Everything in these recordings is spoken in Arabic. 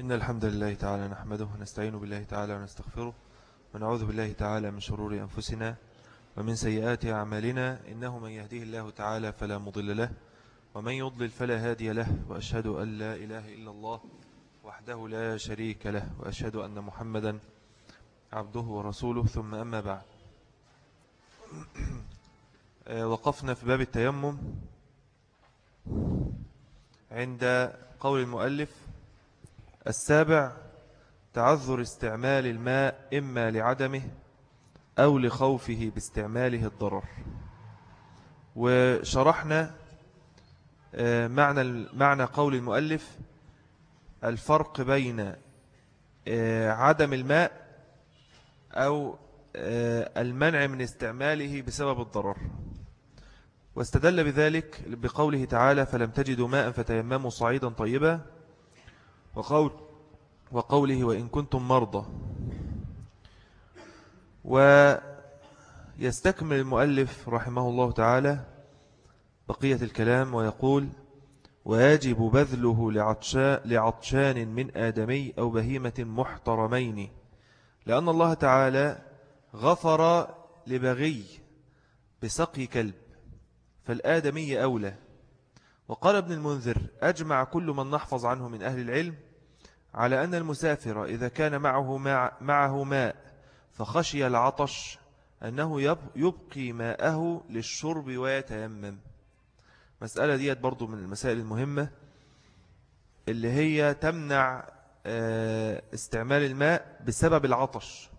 إن الحمد لله تعالى نحمده ونستعين بالله تعالى ونستغفره ونعوذ بالله تعالى من شرور أنفسنا ومن سيئات أعمالنا إنه من يهديه الله تعالى فلا مضل له ومن يضلل فلا هادي له وأشهد أن لا إله إلا الله وحده لا شريك له وأشهد أن محمدا عبده ورسوله ثم أما بعد. وقفنا في باب التيمم عند قول المؤلف السابع تعذر استعمال الماء إما لعدمه أو لخوفه باستعماله الضرر. وشرحنا آه، معنى معنى قول المؤلف الفرق بين آه، عدم الماء أو آه، المنع من استعماله بسبب الضرر. واستدل بذلك بقوله تعالى فلم تجدوا ماء فتيمموا صعيدا طيبا وقول وقوله وإن كنتم مرضى. ويستكمل المؤلف رحمه الله تعالى بقية الكلام ويقول ويجب بذله لعطشان من آدمي أو بهيمة محترمين لأن الله تعالى غفر لبغي بسقي كلب فالآدمي أولى. وقال ابن المنذر أجمع كل من نحفظ عنه من أهل العلم على أن المسافر إذا كان معه, معه ماء فخشي العطش أنه يبقي ماءه للشرب ويتيمم. مسألة ديت برضو من المسائل المهمة اللي هي تمنع آه، استعمال الماء بسبب العطش.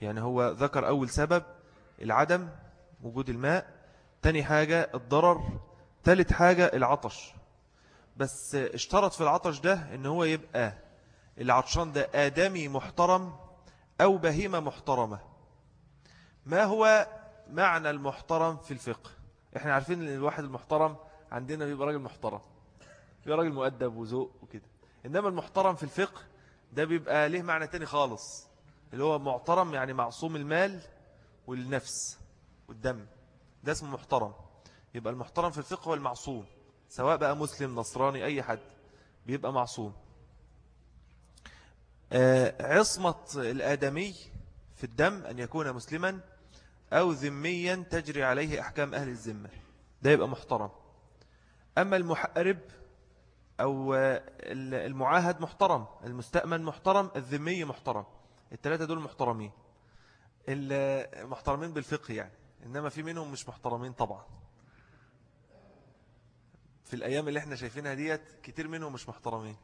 يعني هو ذكر أول سبب العدم وجود الماء تاني حاجة الضرر تالت حاجة العطش. بس اشترط في العطش ده إن هو يبقى العطشان ده آدمي محترم أو بهيمة محترمة. ما هو معنى المحترم في الفقه؟ إحنا عارفين إن الواحد المحترم عندنا بيبقى راجل محترم بيبقى راجل مؤدب وذوق وكده. إنما المحترم في الفقه ده بيبقى له معنى تاني خالص اللي هو محترم يعني معصوم المال والنفس والدم. ده اسمه محترم. يبقى المحترم في الفقه هو المعصوم سواء بقى مسلم نصراني أي حد بيبقى معصوم. عصمة الآدمي في الدم أن يكون مسلما أو ذميا تجري عليه أحكام أهل الذمة. ده يبقى محترم. أما المحارب أو المعاهد محترم المستأمن محترم الذمي محترم. الثلاثة دول محترمين. المحترمين بالفقه يعني. إنما في منهم مش محترمين طبعا. في الأيام اللي إحنا شايفينها ديت كتير منهم مش محترمين.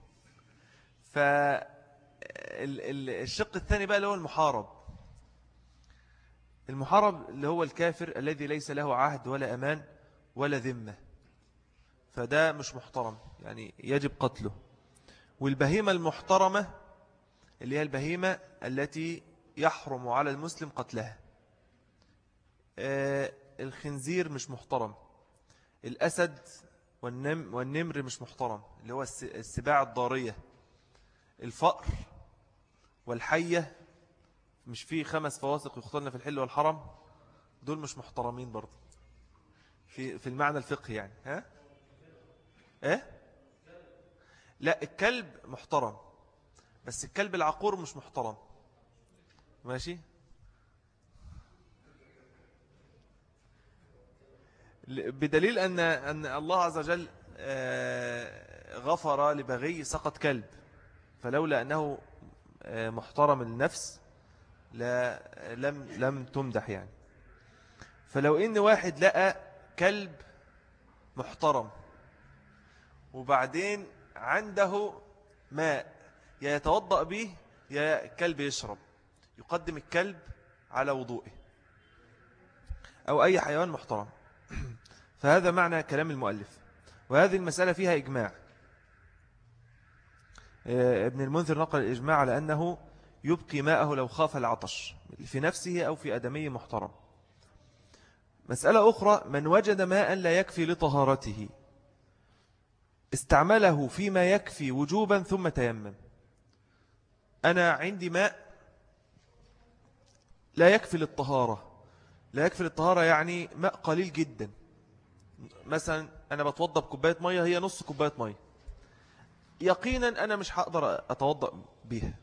فالشق الثاني بقى اللي هو المحارب. المحارب اللي هو الكافر الذي ليس له عهد ولا أمان ولا ذمة. فده مش محترم يعني يجب قتله. والبهيمة المحترمة اللي هي البهيمة التي يحرم على المسلم قتلها. آه، الخنزير مش محترم. الأسد والنم والنمر مش محترم اللي هو السباع الضارية. الفأر والحية مش فيه خمس فواسق يختلنا في الحل والحرم؟ دول مش محترمين برضه. في في المعنى الفقهي يعني. ها؟ إيه؟ لا الكلب محترم بس الكلب العقور مش محترم. ماشي؟ بدليل أن, أن الله عز وجل آه، غفر لبغي سقط كلب فلولا أنه محترم النفس لا لم, لم تمدح يعني. فلو إن واحد لقى كلب محترم وبعدين عنده ماء يا يتوضأ به يا الكلب يشرب يقدم الكلب على وضوئه أو أي حيوان محترم. فهذا معنى كلام المؤلف. وهذه المسألة فيها إجماع. آه، ابن المنذر نقل الإجماع على أنه يبقي ماءه لو خاف العطش في نفسه أو في أدمي محترم. مسألة أخرى من وجد ماء لا يكفي لطهارته. استعمله فيما يكفي وجوبا ثم تيمم. أنا عندي ماء لا يكفي للطهارة. لا يكفي للطهارة يعني ماء قليل جدا. مثلا أنا بتوضى بكوباية مية هي نص كوباية مية. يقينا أنا مش هقدر أتوضأ بيها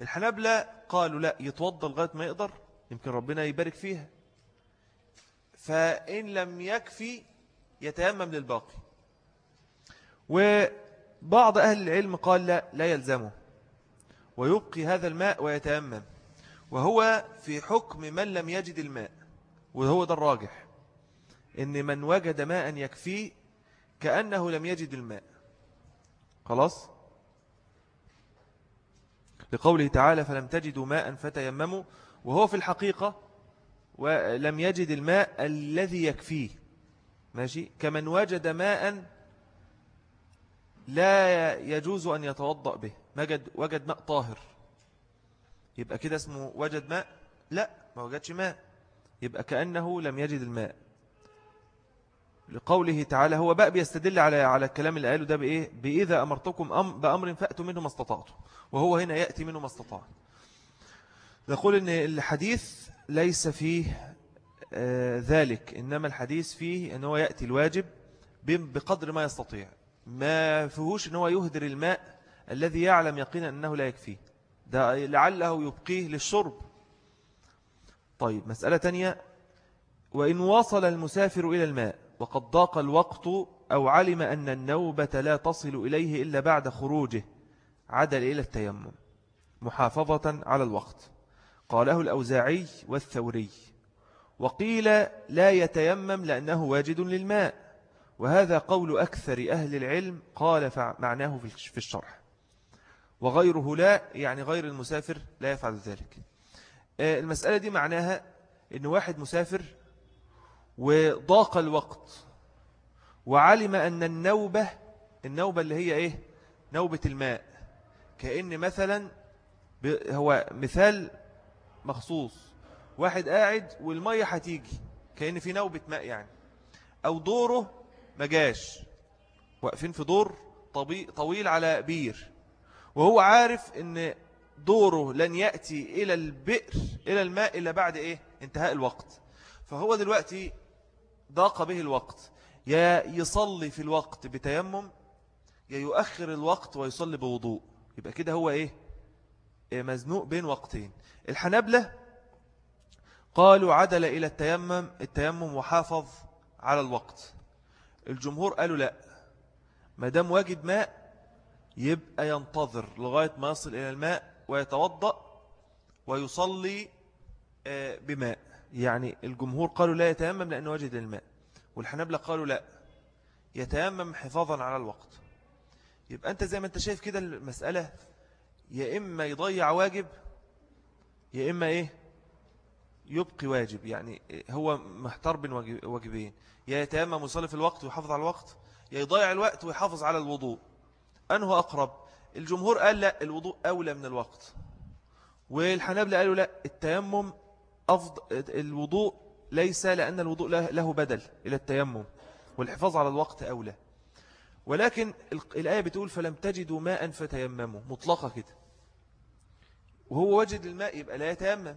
الحنابلة قالوا لا يتوضأ لغاية ما يقدر يمكن ربنا يبارك فيها. فإن لم يكفي يتيمم للباقي. وبعض أهل العلم قال لا لا يلزمه. ويبقي هذا الماء ويتيمم. وهو في حكم من لم يجد الماء. وهو ده الراجح. إن من وجد ماء يكفيه كأنه لم يجد الماء. خلاص؟ لقوله تعالى فلم تجدوا ماء فتيمموا. وهو في الحقيقة ولم يجد الماء الذي يكفيه. ماشي؟ كمن وجد ماء لا يجوز أن يتوضأ به. وجد, وجد ماء طاهر. يبقى كده اسمه وجد ماء؟ لا ما وجدش ماء. يبقى كأنه لم يجد الماء. لقوله تعالى هو بقى بيستدل على على الكلام اللي قاله ده بإيه؟ بإذا أمرتكم أم بأمر فأتوا منه ما استطعتم. وهو هنا يأتي منه ما استطاع نقول إن الحديث ليس فيه آه ذلك إنما الحديث فيه أنه يأتي الواجب بقدر ما يستطيع. ما فيهوش أنه يهدر الماء الذي يعلم يقينا أنه لا يكفيه. ده لعله يبقيه للشرب. طيب مسألة تانية وإن وصل المسافر إلى الماء وقد ضاق الوقت أو علم أن النوبة لا تصل إليه إلا بعد خروجه عدل إلى التيمم محافظة على الوقت. قاله الأوزاعي والثوري وقيل لا يتيمم لأنه واجد للماء وهذا قول أكثر أهل العلم قال معناه في الشرح. وغيره لا يعني غير المسافر لا يفعل ذلك. آه، المسألة دي معناها أن واحد مسافر وضاق الوقت وعلم أن النوبة النوبة اللي هي إيه؟ نوبة الماء. كأن مثلا هو مثال مخصوص. واحد قاعد والمية هتيجي كأن في نوبة ماء يعني. أو دوره مجاش واقفين في دور طويل على بير. وهو عارف أن دوره لن يأتي إلى البئر إلى الماء إلا بعد إيه؟ انتهاء الوقت. فهو دلوقتي ضاق به الوقت. يا يصلي في الوقت بتيمم يا يؤخر الوقت ويصلي بوضوء. يبقى كده هو إيه؟, إيه مزنوق بين وقتين. الحنبلة قالوا عدل إلى التيمم التيمم وحافظ على الوقت. الجمهور قالوا لا. ما دام واجد ماء يبقى ينتظر لغاية ما يصل إلى الماء ويتوضأ ويصلي آه، بماء. يعني الجمهور قالوا لا يتيمم لأنه وجد الماء والحنبلة قالوا لا يتيمم حفاظا على الوقت. يبقى أنت زي ما أنت شايف كده المسألة يا إما يضيع واجب يا إما إيه؟ يبقي واجب. يعني هو محتار بين واجبين يا يتيمم ويصلي في الوقت ويحافظ على الوقت يا يضيع الوقت ويحافظ على الوضوء. أنه أقرب؟ الجمهور قال لا الوضوء أولى من الوقت. والحنابلة قالوا لا التيمم الوضوء ليس لأن الوضوء له بدل إلى التيمم والحفاظ على الوقت أولى. ولكن الآية بتقول فلم تجدوا ماء فتيمموا. مطلقة كده. وهو وجد الماء يبقى لا يتيمم.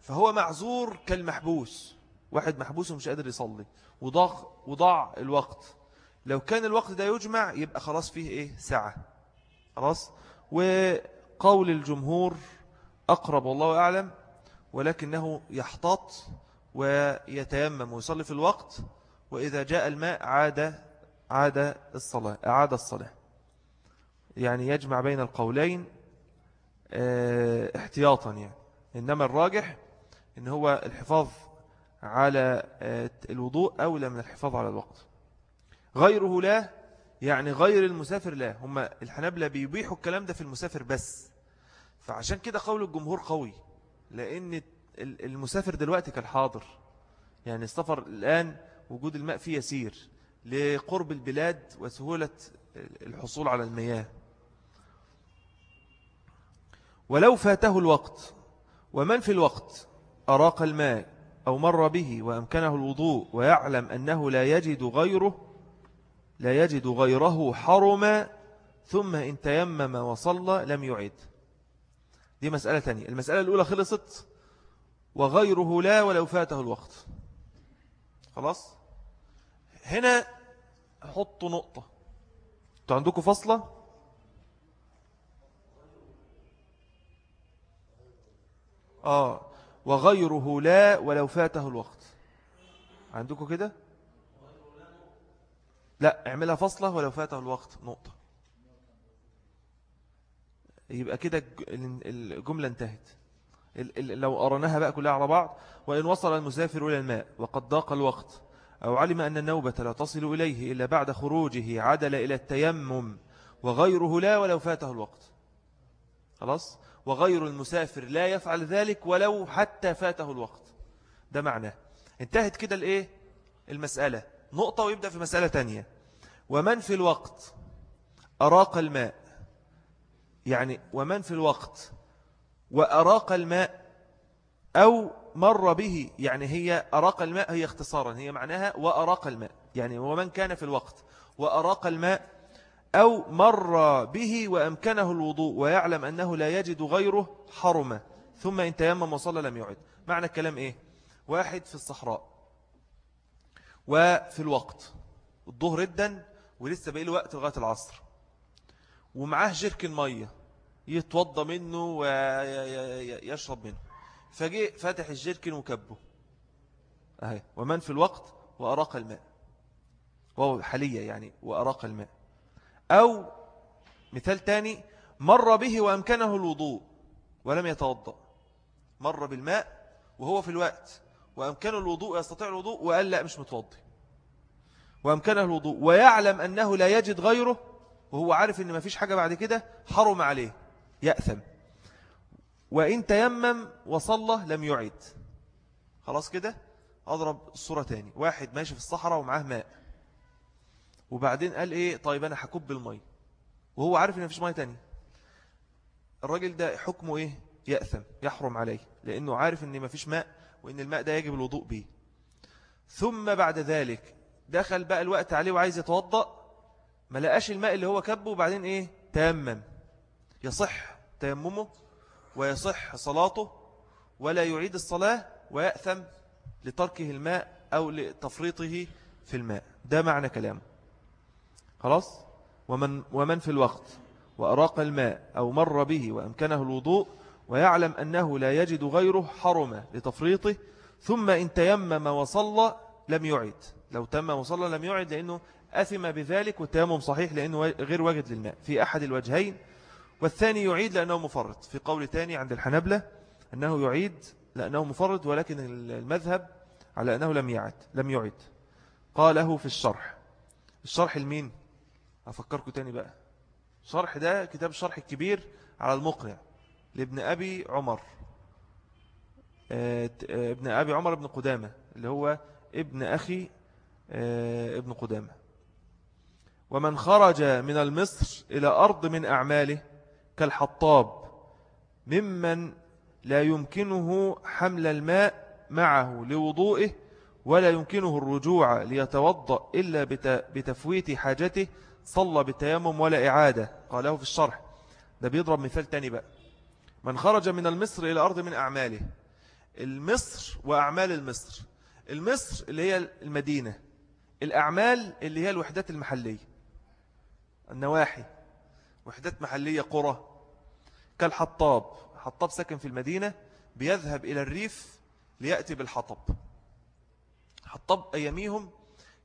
فهو معذور كالمحبوس. واحد محبوس ومش قادر يصلي. وضاع, وضاع الوقت. لو كان الوقت ده يجمع يبقى خلاص فيه إيه؟ ساعة. خلاص؟ وقول الجمهور أقرب والله أعلم ولكنه يحتاط ويتيمم ويصلي في الوقت وإذا جاء الماء عاد عاد الصلاة أعاد الصلاة. يعني يجمع بين القولين آه، احتياطا يعني. إنما الراجح إن هو الحفاظ على آه، الوضوء أولى من الحفاظ على الوقت. غيره لا يعني غير المسافر لا. هم الحنابلة بيبيحوا الكلام ده في المسافر بس. فعشان كده قول الجمهور قوي. لأن المسافر دلوقتي كالحاضر. يعني السفر الآن وجود الماء فيه يسير لقرب البلاد وسهولة الحصول على المياه. ولو فاته الوقت ومن في الوقت؟ أراق الماء أو مر به وأمكنه الوضوء ويعلم أنه لا يجد غيره لا يجد غيره حرم ثم إن تيمم وصلى لم يعد. دي مسألة تانية. المسألة الأولى خلصت وغيره لا ولو فاته الوقت. خلاص؟ هنا حطوا نقطة. أنتوا عندكم فصلة؟ آه. وغيره لا ولو فاته الوقت. عندكم كده؟ لا اعملها فصلة ولو فاته الوقت. نقطة. يبقى كده الجملة انتهت. لو أرناها بقى كلها على بعض وإن وصل المسافر إلى الماء وقد ضاق الوقت أو علم أن النوبة لا تصل إليه إلا بعد خروجه عدل إلى التيمم وغيره لا ولو فاته الوقت. خلاص؟ وغير المسافر لا يفعل ذلك ولو حتى فاته الوقت. ده معناه. انتهت كده الإيه؟ المسألة. نقطة ويبدأ في مسألة تانية. ومن في الوقت؟ أراق الماء. يعني ومن في الوقت وأراق الماء أو مر به يعني هي أراق الماء هي اختصارا هي معناها وأراق الماء يعني ومن كان في الوقت وأراق الماء أو مر به وأمكنه الوضوء ويعلم أنه لا يجد غيره حرمة ثم إن تيمم وصلى لم يعد. معنى الكلام إيه؟ واحد في الصحراء وفي الوقت الظهر ردا ولسه بقى له وقت لغاية العصر. ومعاه جرك المية يتوضى منه ويشرب منه. فجاء فاتح الجركن وكبه. أهي. ومن في الوقت؟ وأراق الماء. وهو حاليا يعني. وأراق الماء. أو مثال تاني مر به وأمكنه الوضوء ولم يتوضأ. مر بالماء وهو في الوقت. وأمكنه الوضوء يستطيع الوضوء وقال لا مش متوضي. وأمكنه الوضوء. ويعلم أنه لا يجد غيره وهو عارف أن ما فيش حاجة بعد كده حرم عليه. يأثم. وإن تيمم وصلى لم يعد. خلاص كده؟ أضرب الصورة تاني. واحد ماشي في الصحراء ومعاه ماء. وبعدين قال إيه؟ طيب أنا حكب المي وهو عارف إن مفيش مية تانية الراجل ده حكمه إيه؟ يأثم يحرم عليه. لأنه عارف إن مفيش ماء وإن الماء ده يجب الوضوء به ثم بعد ذلك دخل بقى الوقت عليه وعايز يتوضأ. ما لقاش الماء اللي هو كبه وبعدين إيه؟ تيمم. يصح تيممه ويصح صلاته ولا يعيد الصلاة ويأثم لتركه الماء أو لتفريطه في الماء. ده معنى كلامه. خلاص؟ ومن, ومن في الوقت وأراق الماء أو مر به وأمكنه الوضوء ويعلم أنه لا يجد غيره حرم لتفريطه ثم إن تيمم وصلى لم يعد. لو تم وصلى لم يعد لأنه أثم بذلك والتيمم صحيح لأنه غير واجد للماء في أحد الوجهين والثاني يعيد لأنه مفرط. في قول تاني عند الحنبلة أنه يعيد لأنه مفرط ولكن المذهب على أنه لم يعد لم يعد. قاله في الشرح. الشرح المين أفكركم تاني بقى. شرح ده كتاب الشرح الكبير على المقنع لابن أبي عمر. آه، آه، ابن أبي عمر ابن قدامة اللي هو ابن أخي آه، ابن قدامة. ومن خرج من المصر إلى أرض من أعماله كالحطاب ممن لا يمكنه حمل الماء معه لوضوئه ولا يمكنه الرجوع ليتوضأ إلا بتفويت حاجته صلى بالتيمم ولا إعادة. قاله في الشرح. ده بيضرب مثال تاني بقى. من خرج من المصر إلى أرض من أعماله. المصر وأعمال المصر. المصر اللي هي المدينة. الأعمال اللي هي الوحدات المحلية. النواحي وحدات محلية قرى كالحطاب. حطاب ساكن في المدينة بيذهب إلى الريف ليأتي بالحطب. حطاب أياميهم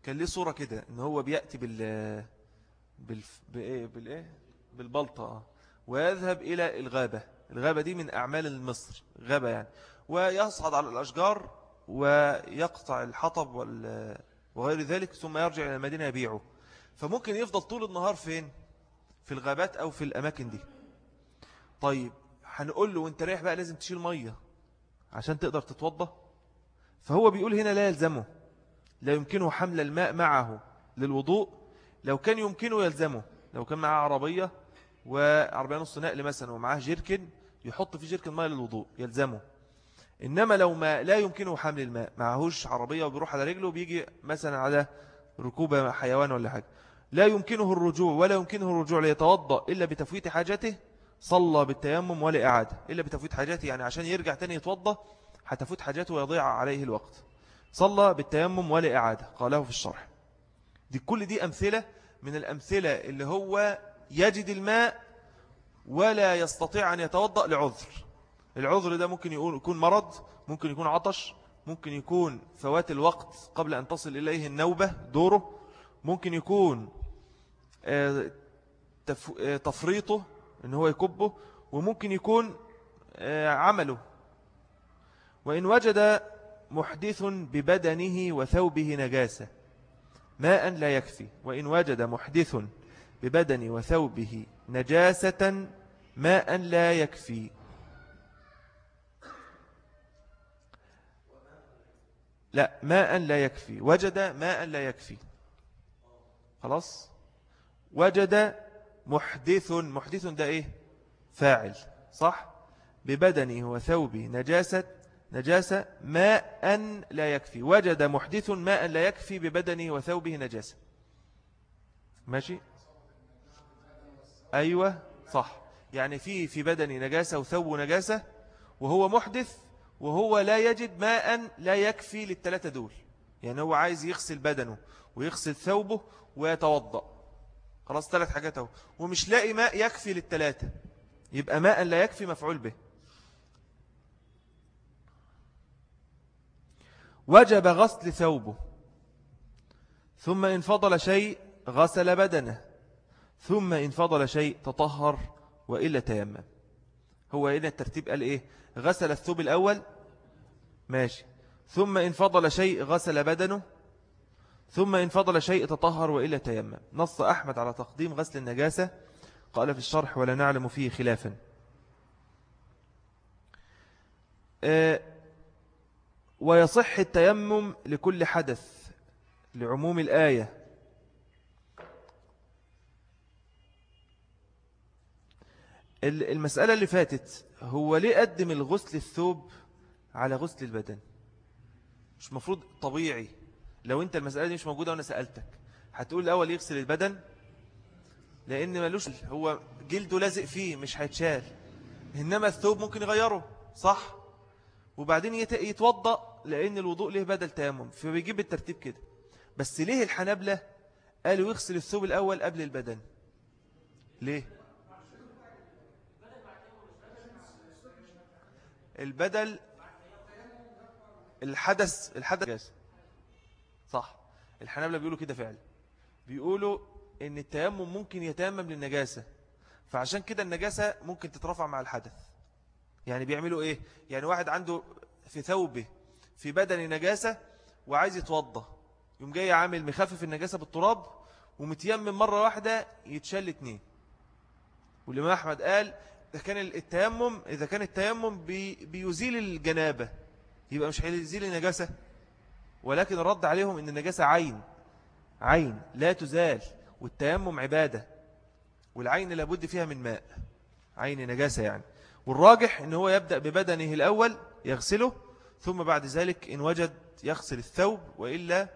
كان ليه صورة كده إن هو بيأتي بال بال بإيه بالإيه؟ بالبلطة ويذهب إلى الغابة. الغابة دي من أعمال مصر غابة يعني. ويصعد على الأشجار ويقطع الحطب وغير ذلك ثم يرجع إلى المدينة يبيعه. فممكن يفضل طول النهار فين؟ في الغابات أو في الأماكن دي. طيب هنقول له وانت رايح بقى لازم تشيل مية عشان تقدر تتوضى. فهو بيقول هنا لا يلزمه. لا يمكنه حمل الماء معه للوضوء. لو كان يمكنه يلزمه. لو كان معاه عربية وعربية نص نقل مثلا ومعاه جيركن يحط في جيركن ماء للوضوء يلزمه. إنما لو ما لا يمكنه حمل الماء معهوش عربية وبيروح على رجله وبيجي مثلا على ركوب حيوان ولا حاجة. لا يمكنه الرجوع ولا يمكنه الرجوع ليتوضأ إلا بتفويت حاجته صلى بالتيمم ولا إعادة إلا بتفويت حاجته يعني عشان يرجع تاني يتوضأ هتفوت حاجته ويضيع عليه الوقت. صلى بالتيمم ولا إعادة قاله في الشرح. دي كل دي أمثلة من الأمثلة اللي هو يجد الماء ولا يستطيع أن يتوضأ لعذر. العذر ده ممكن يكون مرض ممكن يكون عطش ممكن يكون فوات الوقت قبل أن تصل إليه النوبة دوره. ممكن يكون آه، آه، تفريطه إن هو يكبه. وممكن يكون آه، عمله. وإن وجد محدث ببدنه وثوبه نجاسة ماء لا يكفي. وإن وجد محدث ببدن وثوبه نجاسة ماء لا يكفي. لا ماء لا يكفي. وجد ماء لا يكفي. خلاص؟ وجد محدث محدث ده إيه؟ فاعل صح؟ ببدنه وثوبه نجاسة نجاسة ماء لا يكفي. وجد محدث ماء لا يكفي ببدنه وثوبه نجاسة. ماشي؟ أيوة صح. يعني في في بدني نجاسة وثوب نجاسة وهو محدث وهو لا يجد ماء لا يكفي للثلاثة دول. يعني هو عايز يغسل بدنه ويغسل ثوبه ويتوضأ. خلاص ثلاث حاجات أهو. ومش لاقي ماء يكفي للثلاثة يبقى ماء لا يكفي مفعول به. وجب غسل ثوبه. ثم إن فضل شيء غسل بدنه. ثم إن فضل شيء تطهر وإلا تيمم. هو هنا الترتيب قال إيه؟ غسل الثوب الأول. ماشي. ثم إن فضل شيء غسل بدنه. ثم إن فضل شيء تطهر وإلا تيمم. نص أحمد على تقديم غسل النجاسة. قال في الشرح ولا نعلم فيه خلافا. آه، ويصح التيمم لكل حدث لعموم الآية. المسألة اللي فاتت هو ليه قدم الغسل الثوب على غسل البدن؟ مش مفروض طبيعي. لو انت المسألة دي مش موجودة وأنا سألتك هتقول الأول يغسل البدن؟ لأن ملوش هو جلده لازق فيه مش هيتشال. إنما الثوب ممكن يغيره صح؟ وبعدين يتوضأ لأن الوضوء له بدل تيمم فبيجيب الترتيب كده. بس ليه الحنابلة قالوا يغسل الثوب الأول قبل البدن؟ ليه؟ البدل الحدث الحدث صح. الحنابلة بيقولوا كده فعلا. بيقولوا إن التيمم ممكن يتيمم للنجاسة. فعشان كده النجاسة ممكن تترفع مع الحدث. يعني بيعملوا إيه؟ يعني واحد عنده في ثوبه في بدن نجاسة وعايز يتوضى. يوم جاي عامل مخفف النجاسة بالتراب ومتيمم مرة واحدة يشيل اتنين. والإمام أحمد قال إذا كان التيمم إذا كان التيمم بي بيزيل الجنابة. يبقى مش هيزيل النجاسة. ولكن الرد عليهم إن النجاسة عين. عين لا تزال. والتيمم عبادة. والعين لابد فيها من ماء. عين نجاسة يعني. والراجح إن هو يبدأ ببدنه الأول يغسله ثم بعد ذلك إن وجد يغسل الثوب وإلا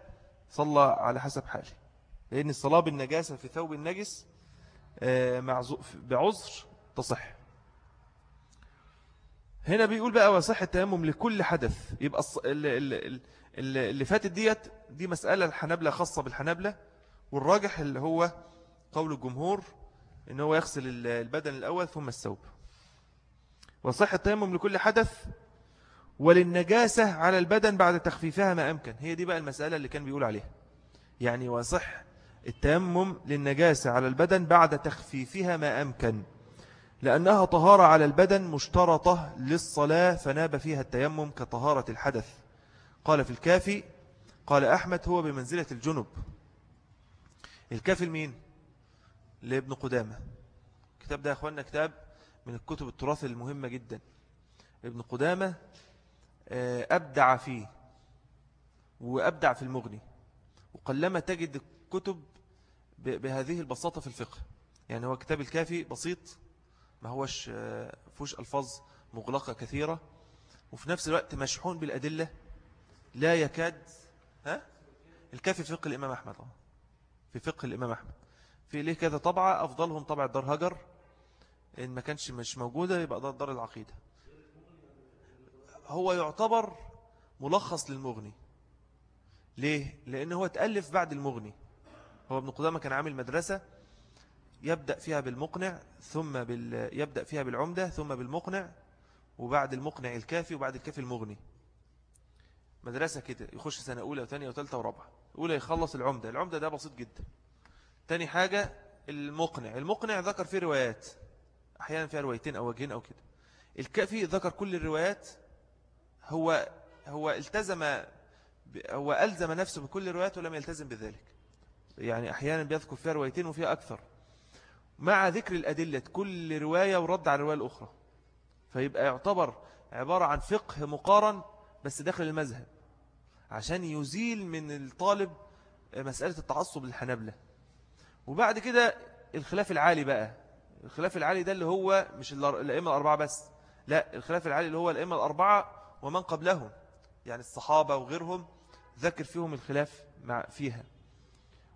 صلى على حسب حاله. لأن الصلاة بالنجاسة في ثوب النجس آه، بعذر تصح. هنا بيقول بقى وصح التيمم لكل حدث. يبقى اللي فاتت ديت دي مسألة الحنبلة خاصة بالحنبلة والراجح اللي هو قول الجمهور إن هو يغسل البدن الأول ثم الثوب. وصح التيمم لكل حدث وللنجاسة على البدن بعد تخفيفها ما أمكن. هي دي بقى المسألة اللي كان بيقول عليها. يعني وصح التيمم للنجاسة على البدن بعد تخفيفها ما أمكن. لأنها طهارة على البدن مشترطة للصلاة فناب فيها التيمم كطهارة الحدث. قال في الكافي قال أحمد هو بمنزلة الجنب. الكافي المين لابن قدامة. كتاب ده يا أخوانا كتاب من الكتب التراث المهمة جدا. ابن قدامة آه، أبدع فيه وأبدع في المغني. وقلما تجد كتب بهذه البساطة في الفقه. يعني هو كتاب الكافي بسيط ما هوش آه، فوش ألفاظ مغلقة كثيرة وفي نفس الوقت مشحون بالأدلة لا يكاد ها؟ الكافي في فقه الإمام أحمد في فقه الإمام أحمد. في ليه كذا طبعة أفضلهم طبعة دار هجر إن ما كانش مش موجودة يبقى ده دار العقيدة. هو يعتبر ملخص للمغني. ليه؟ لأنه هو تألف بعد المغني. هو ابن قدامة كان عامل مدرسة يبدأ فيها بالمقنع ثم بال... يبدأ فيها بالعمدة ثم بالمقنع وبعد المقنع الكافي وبعد الكافي المغني. مدرسة كده يخش سنة أولى وثانية وثالثة ورابعة. أولى يخلص العمدة. العمدة ده بسيط جدا. تاني حاجة المقنع. المقنع ذكر فيه روايات. أحيانا فيها روايتين أو وجهين أو كده. الكافي ذكر كل الروايات. هو هو التزم هو ألزم نفسه بكل الروايات ولم يلتزم بذلك. يعني أحيانا بيذكر فيها روايتين وفيها أكثر. مع ذكر الأدلة كل رواية ورد على الرواية الأخرى. فيبقى يعتبر عبارة عن فقه مقارن بس داخل المذهب عشان يزيل من الطالب مسألة التعصب للحنبلة وبعد كده الخلاف العالي بقى. الخلاف العالي ده اللي هو مش الأئمة الأربعة بس لا الخلاف العالي اللي هو الأئمة الأربعة ومن قبلهم يعني الصحابة وغيرهم ذكر فيهم الخلاف مع فيها.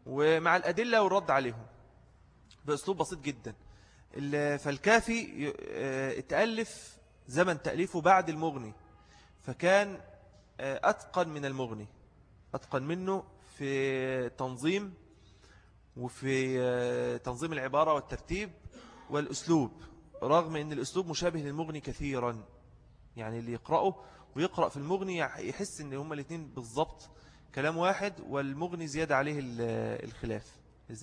ومع الأدلة والرد عليهم. بأسلوب بسيط جدا. فالكافي آه، اتألف زمن تأليفه بعد المغني. فكان آه، أتقن من المغني. أتقن منه في تنظيم وفي آه، تنظيم العبارة والترتيب والأسلوب رغم أن الأسلوب مشابه للمغني كثيرا. يعني اللي يقرأه ويقرأ في المغني يحس أن هما الاثنين بالضبط كلام واحد والمغني زيادة عليه الخلاف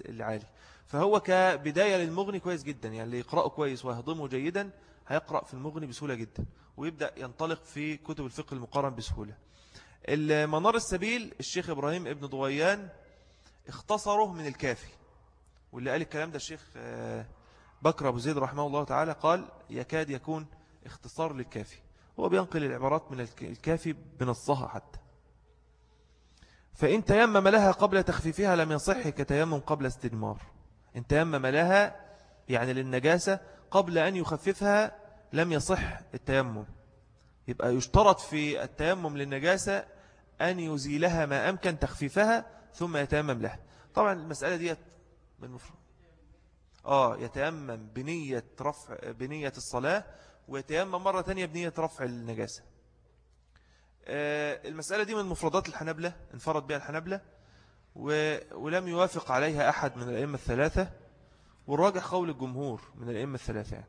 العالي. فهو كبداية للمغني كويس جدا يعني اللي يقرأه كويس ويهضمه جيدا هيقرأ في المغني بسهولة جدا ويبدأ ينطلق في كتب الفقه المقارن بسهولة. المنار السبيل الشيخ إبراهيم ابن ضويان اختصره من الكافي واللي قال الكلام ده الشيخ آه، بكر أبو زيد رحمه الله تعالى قال يكاد يكون اختصار للكافي. هو بينقل العبارات من الكافي بنصها حتى. فإن تيمم لها قبل تخفيفها لم يصح كتيمم قبل استدمار. إن تيمم لها يعني للنجاسة قبل أن يخففها لم يصح التيمم. يبقى يشترط في التيمم للنجاسة أن يزيلها ما أمكن تخفيفها ثم يتيمم لها. طبعا المسألة دي من مفرد آه يتيمم بنية رفع بنية الصلاة ويتيمم مرة تانية بنية رفع النجاسة. آه المسألة دي من مفردات الحنبلة انفرد بها الحنبلة ولم يوافق عليها أحد من الأئمة الثلاثة والراجح قول الجمهور من الأئمة الثلاثة يعني.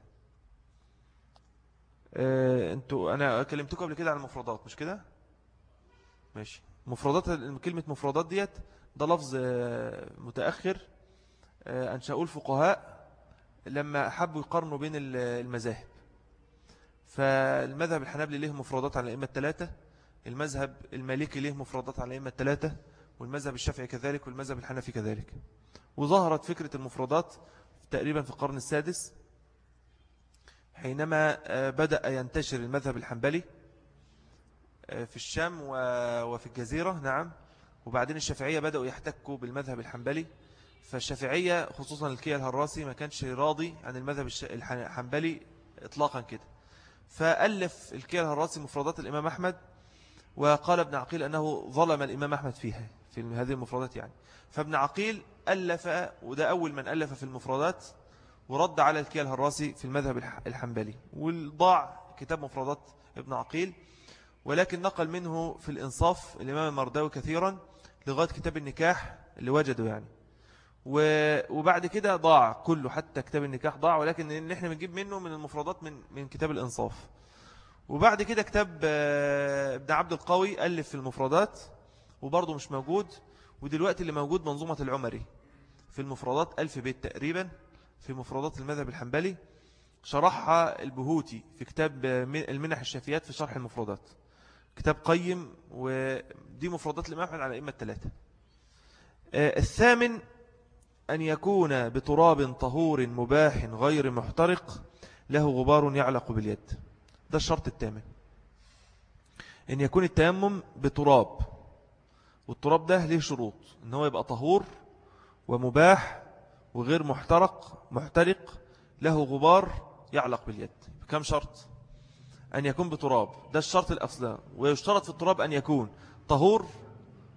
آه، أنتوا أنا كلمتكم قبل كده عن المفردات مش كده؟ ماشي. مفردات كلمة مفردات ديت ده لفظ آه، متأخر. آه، أنشأوا الفقهاء لما حبوا يقارنوا بين المذاهب. فالمذهب الحنابلي له مفردات على الأئمة الثلاثة المذهب المالكي له مفردات على الأئمة الثلاثة والمذهب الشافعي كذلك والمذهب الحنفي كذلك. وظهرت فكرة المفردات تقريبا في القرن السادس حينما آه، بدأ ينتشر المذهب الحنبلي آه، في الشام وفي الجزيرة نعم. وبعدين الشافعية بدأوا يحتكوا بالمذهب الحنبلي. فالشافعية خصوصا الكيا الهراسي ما كانش راضي عن المذهب الحنبلي إطلاقا كده. فألف الكيا الهراسي مفردات الإمام أحمد وقال ابن عقيل أنه ظلم الإمام أحمد فيها. في هذه المفردات يعني. فابن عقيل ألف وده أول من ألف في المفردات ورد على الكيال الهراسي في المذهب الحنبلي. والضاع كتاب مفردات ابن عقيل ولكن نقل منه في الإنصاف الإمام المرداوي كثيرا لغاية كتاب النكاح اللي وجده يعني. وبعد كده ضاع كله حتى كتاب النكاح ضاع ولكن نحن بنجيب منه من المفردات من من كتاب الإنصاف. وبعد كده كتاب آه، ابن عبد القوي ألف في المفردات. وبرضه مش موجود. ودلوقتي اللي موجود منظومة العمري في المفردات ألف بيت تقريبا في مفردات المذهب الحنبلي شرحها البهوتي في كتاب المنح الشافيات في شرح المفردات. كتاب قيم ودي مفردات الإمام أحمد على إمة الثلاثة آه، الثامن أن يكون بتراب طهور مباح غير محترق له غبار يعلق باليد. ده الشرط الثامن. أن يكون التيمم بتراب والتراب ده ليه شروط؟ إن هو يبقى طهور ومباح وغير محترق محترق له غبار يعلق باليد. كم شرط؟ أن يكون بتراب. ده الشرط الأصلي. ويشترط في التراب أن يكون طهور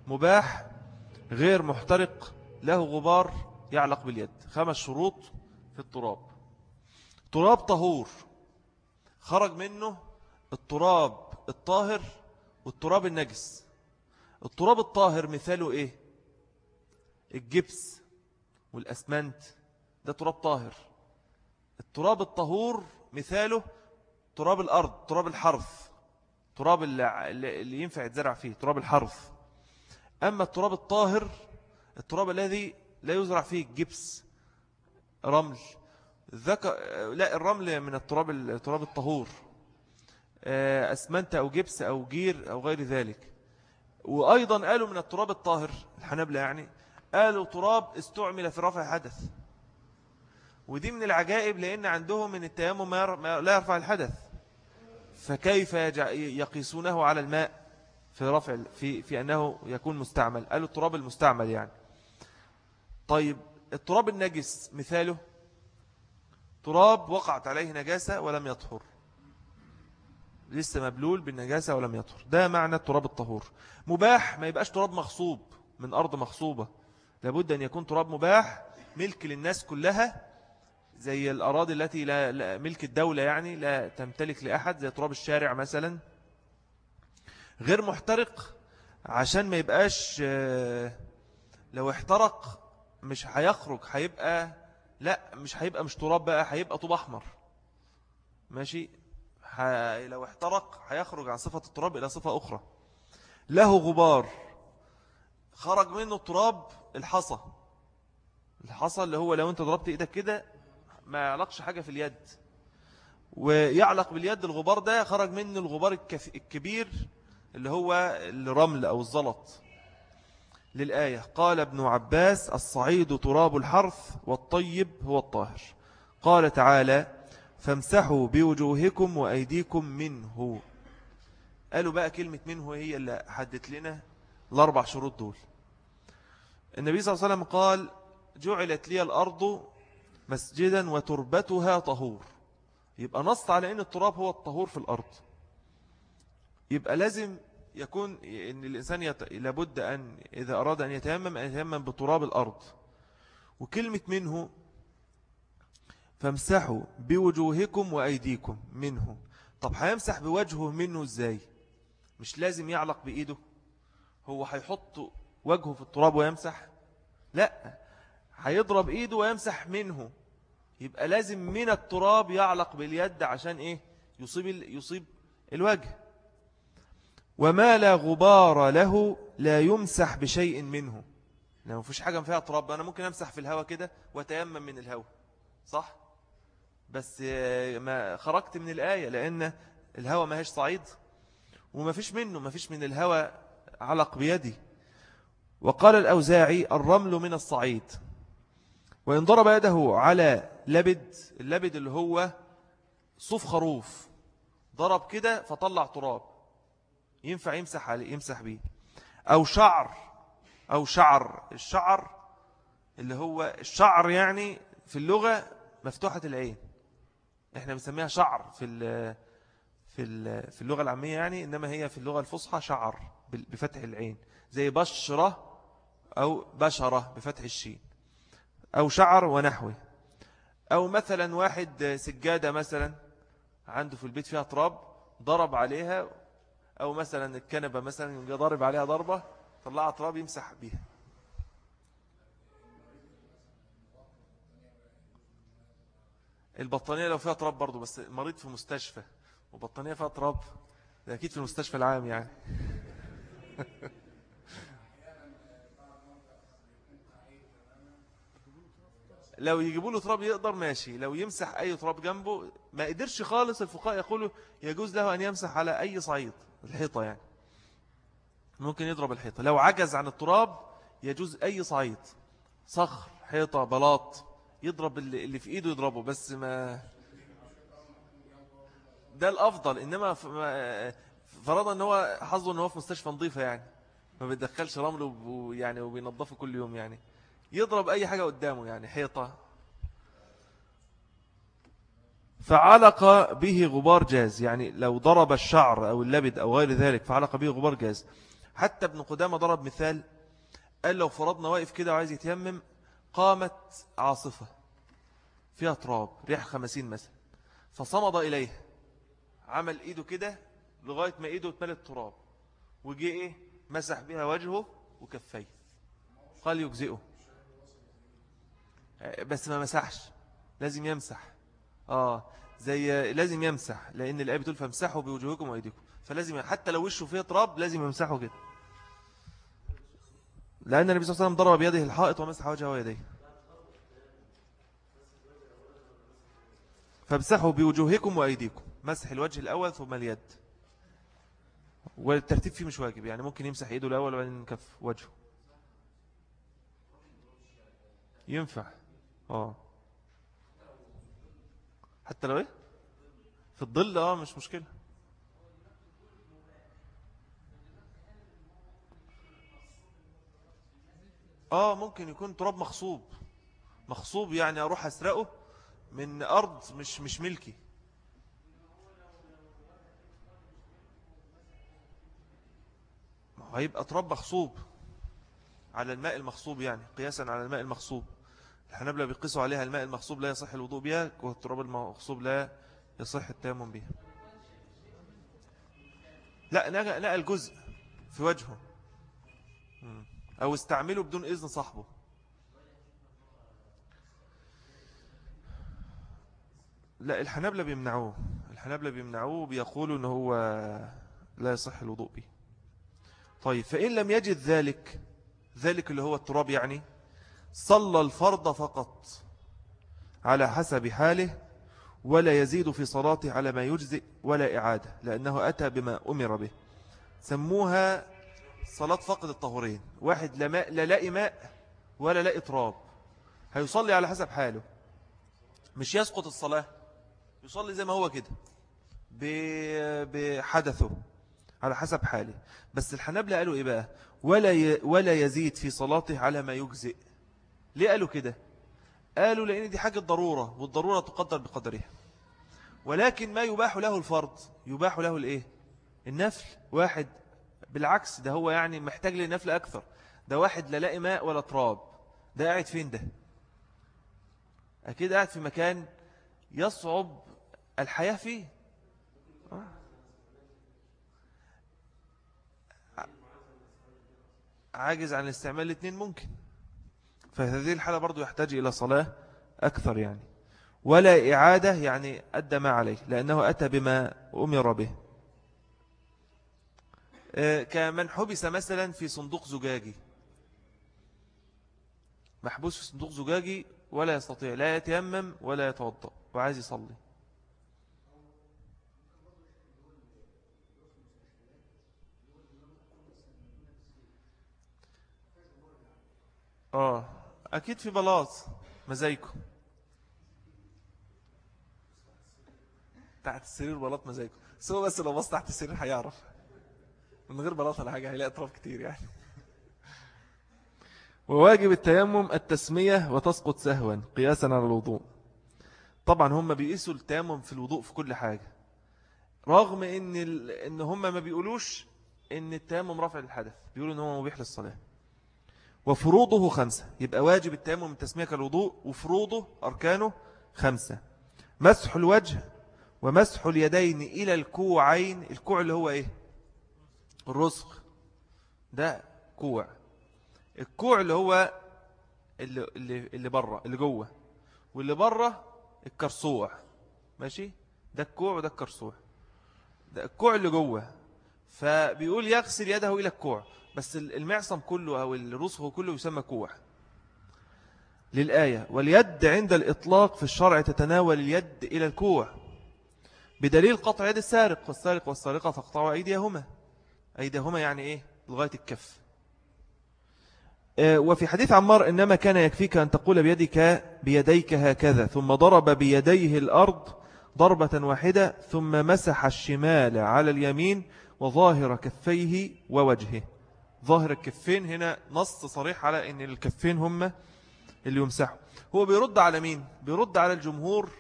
مباح غير محترق له غبار يعلق باليد. خمس شروط في التراب. تراب طهور. خرج منه التراب الطاهر والتراب النجس. التراب الطاهر مثاله إيه؟ الجبس والأسمنت. ده تراب طاهر. التراب الطهور مثاله تراب الأرض تراب الحرث تراب اللي, ينفع يتزرع فيه تراب الحرث. أما التراب الطاهر التراب الذي لا يزرع فيه جبس رمل. ذك... لا الرمل من التراب التراب الطهور. آه، أسمنت أو جبس أو جير أو غير ذلك. وأيضا قالوا من التراب الطاهر الحنبلة يعني قالوا تراب استعمل في رفع حدث. ودي من العجائب لأن عندهم من التيمم لا يرفع الحدث. فكيف يقيسونه على الماء في رفع في في أنه يكون مستعمل؟ قالوا التراب المستعمل يعني. طيب التراب النجس مثاله تراب وقعت عليه نجاسة ولم يطهر. لسه مبلول بالنجاسة ولم يطهر. ده معنى التراب الطهور. مباح ما يبقاش تراب مغصوب من أرض مغصوبة. لابد أن يكون تراب مباح ملك للناس كلها زي الأراضي التي لا, لا ملك الدولة يعني لا تمتلك لأحد زي تراب الشارع مثلا. غير محترق عشان ما يبقاش آه، لو احترق مش هيخرج هيبقى لا مش هيبقى مش تراب بقى هيبقى طوب أحمر. ماشي؟ لو احترق هيخرج عن صفة التراب إلى صفة أخرى. له غبار. خرج منه التراب الحصى. الحصى اللي هو لو انت ضربت إيدك كده ما يعلقش حاجة في اليد. ويعلق باليد الغبار ده خرج منه الغبار الكبير اللي هو الرمل أو الزلط. للآية قال ابن عباس الصعيد تراب الحرث والطيب هو الطاهر. قال تعالى فامسحوا بوجوهكم وأيديكم منه. قالوا بقى كلمة منه هي اللي حدت لنا الأربع شروط دول. النبي صلى الله عليه وسلم قال جعلت لي الأرض مسجدا وتربتها طهور. يبقى نص على أن التراب هو الطهور في الأرض. يبقى لازم يكون أن الإنسان يت... لابد أن إذا أراد أن يتيمم أن يتيمم بتراب الأرض. وكلمة منه فامسحوا بوجوهكم وأيديكم منه. طب هيمسح بوجهه منه إزاي؟ مش لازم يعلق بإيده؟ هو هيحط وجهه في التراب ويمسح؟ لا هيضرب إيده ويمسح منه. يبقى لازم من التراب يعلق باليد عشان إيه؟ يصيب, يصيب الوجه. وما لا غبار له لا يمسح بشيء منه. لو فيش حاجة فيها تراب. أنا ممكن أمسح في الهواء كده وتيمم من الهواء صح؟ بس ما خرجت من الآية لأن الهوى ما هيش صعيد وما فيش منه ما فيش من الهوى علق بيدي. وقال الأوزاعي الرمل من الصعيد. وإن ضرب يده على لبد اللبد اللي هو صوف خروف ضرب كده فطلع تراب. ينفع يمسح عليه يمسح بيه. أو شعر أو شعر الشعر اللي هو الشعر يعني في اللغة مفتوحة العين. إحنا بنسميها شعر في في في اللغة العامية يعني إنما هي في اللغة الفصحى شعر بفتح العين زي بشرة أو بشرة بفتح الشين أو شعر ونحوه. أو مثلا واحد سجادة مثلا عنده في البيت فيها تراب ضرب عليها أو مثلا الكنبة مثلا ضرب عليها ضربة طلع تراب يمسح بيها. البطانية لو فيها تراب برضو بس مريض في مستشفى. وبطانية فيها تراب ده أكيد في المستشفى العام يعني. لو يجيبوا له تراب يقدر ماشي. لو يمسح أي تراب جنبه ما قدرش خالص الفقهاء يقولوا يجوز له أن يمسح على أي صعيد الحيطة يعني. ممكن يضرب الحيطة. لو عجز عن التراب يجوز أي صعيد. صخر حيطة بلاط. يضرب اللي في إيده يضربه بس ما ده الأفضل. إنما فرضا أنه هو حظه أنه هو في مستشفى نظيفة يعني ما بيدخلش رمل ويعني وبينظفه كل يوم يعني. يضرب أي حاجة قدامه يعني حيطة. فعلق به غبار جاز يعني لو ضرب الشعر أو اللبد أو غير ذلك فعلق به غبار جاز. حتى ابن قدامة ضرب مثال قال لو فرضنا واقف كده وعايز يتيمم قامت عاصفة فيها تراب ريح خمسين مثلا فصمد إليه عمل إيده كده لغاية ما إيده اتملت تراب وجي إيه؟ مسح بها وجهه وكفيه. قال يجزئه. بس ما مسحش لازم يمسح. آه زي لازم يمسح لأن الآية بتقول فامسحوا بوجوهكم وأيديكم. فلازم حتى لو وشه فيه تراب لازم يمسحه كده. لأن النبي صلى الله عليه وسلم ضرب بيده الحائط ومسح وجهه ويديه فامسحوا بوجوهكم وأيديكم. مسح الوجه الأول ثم اليد. والترتيب فيه مش واجب يعني ممكن يمسح إيده الأول وبعدين كف وجهه. ينفع. آه. حتى لو إيه؟ في الظل آه مش مشكلة. آه ممكن يكون تراب مخصوب. مخصوب يعني أروح أسرقه من أرض مش مش ملكي. ما هو هيبقى تراب مخصوب على الماء المخصوب يعني قياسا على الماء المخصوب. الحنبلة بيقيسوا عليها الماء المخصوب لا يصح الوضوء بها والتراب المخصوب لا يصح التيمم بها. لا نقى الجزء في وجهه. أو استعمله بدون إذن صاحبه. لا الحنبلة بيمنعوه. الحنبلة بيمنعوه بيقولوا أنه هو لا يصح الوضوء به. طيب فإن لم يجد ذلك ذلك اللي هو التراب يعني صلى الفرض فقط على حسب حاله ولا يزيد في صلاته على ما يجزئ ولا إعادة لأنه أتى بما أمر به. سموها صلاة فقد الطهورين. واحد لا, ماء لا لاقي ماء ولا لاقي تراب. هيصلي على حسب حاله. مش يسقط الصلاة. يصلي زي ما هو كده. بحدثه على حسب حاله. بس الحنابلة قالوا إيه بقى؟ ولا, ولا يزيد في صلاته على ما يجزئ. ليه قالوا كده؟ قالوا لأن دي حاجة ضرورة والضرورة تقدر بقدرها ولكن ما يباح له الفرض. يباح له الإيه؟ النفل. واحد بالعكس ده هو يعني محتاج للنفل أكثر. ده واحد لا لاقي ماء ولا تراب. ده قاعد فين ده؟ أكيد قاعد في مكان يصعب الحياة فيه. عاجز عن الاستعمال الاثنين ممكن. فهذه الحالة برضو يحتاج إلى صلاة أكثر يعني. ولا إعادة يعني أدى ما عليه لأنه أتى بما أمر به. كمن حبس مثلا في صندوق زجاجي. محبوس في صندوق زجاجي ولا يستطيع لا يتيمم ولا يتوضأ وعايز يصلي. آه أكيد في بلاط مزايكم تحت السرير بلاط مزايكم سوى بس لو بص تحت السرير هيعرف. من غير بلاط ولا حاجة هيلاقي أطراف كتير يعني. وواجب التيمم التسمية وتسقط سهوا قياسا على الوضوء. طبعا هم بيقيسوا التيمم في الوضوء في كل حاجة. رغم إن, إن هم ما بيقولوش إن التيمم رفع الحدث بيقولوا إن هو مبيح للصلاة. وفروضه خمسة يبقى واجب التيمم التسمية كالوضوء وفروضه أركانه خمسة. مسح الوجه ومسح اليدين إلى الكوعين الكوع اللي هو إيه؟ الرسخ ده كوع. الكوع اللي هو اللي, اللي, اللي بره اللي جوه. واللي بره الكرسوع. ماشي؟ ده الكوع وده الكرسوع. ده الكوع اللي جوه. فبيقول يغسل يده إلى الكوع. بس المعصم كله أو الرسخ كله يسمى كوع. للآية واليد عند الإطلاق في الشرع تتناول اليد إلى الكوع. بدليل قطع يد السارق. والسارق والسارقة فاقطعوا أيديهما. أيديهما يعني إيه؟ لغاية الكف. آه، وفي حديث عمار إنما كان يكفيك أن تقول بيدك بيديك هكذا ثم ضرب بيديه الأرض ضربة واحدة ثم مسح الشمال على اليمين وظاهر كفيه ووجهه. ظاهر الكفين هنا نص صريح على أن الكفين هم اللي يمسحوا. هو بيرد على مين؟ بيرد على الجمهور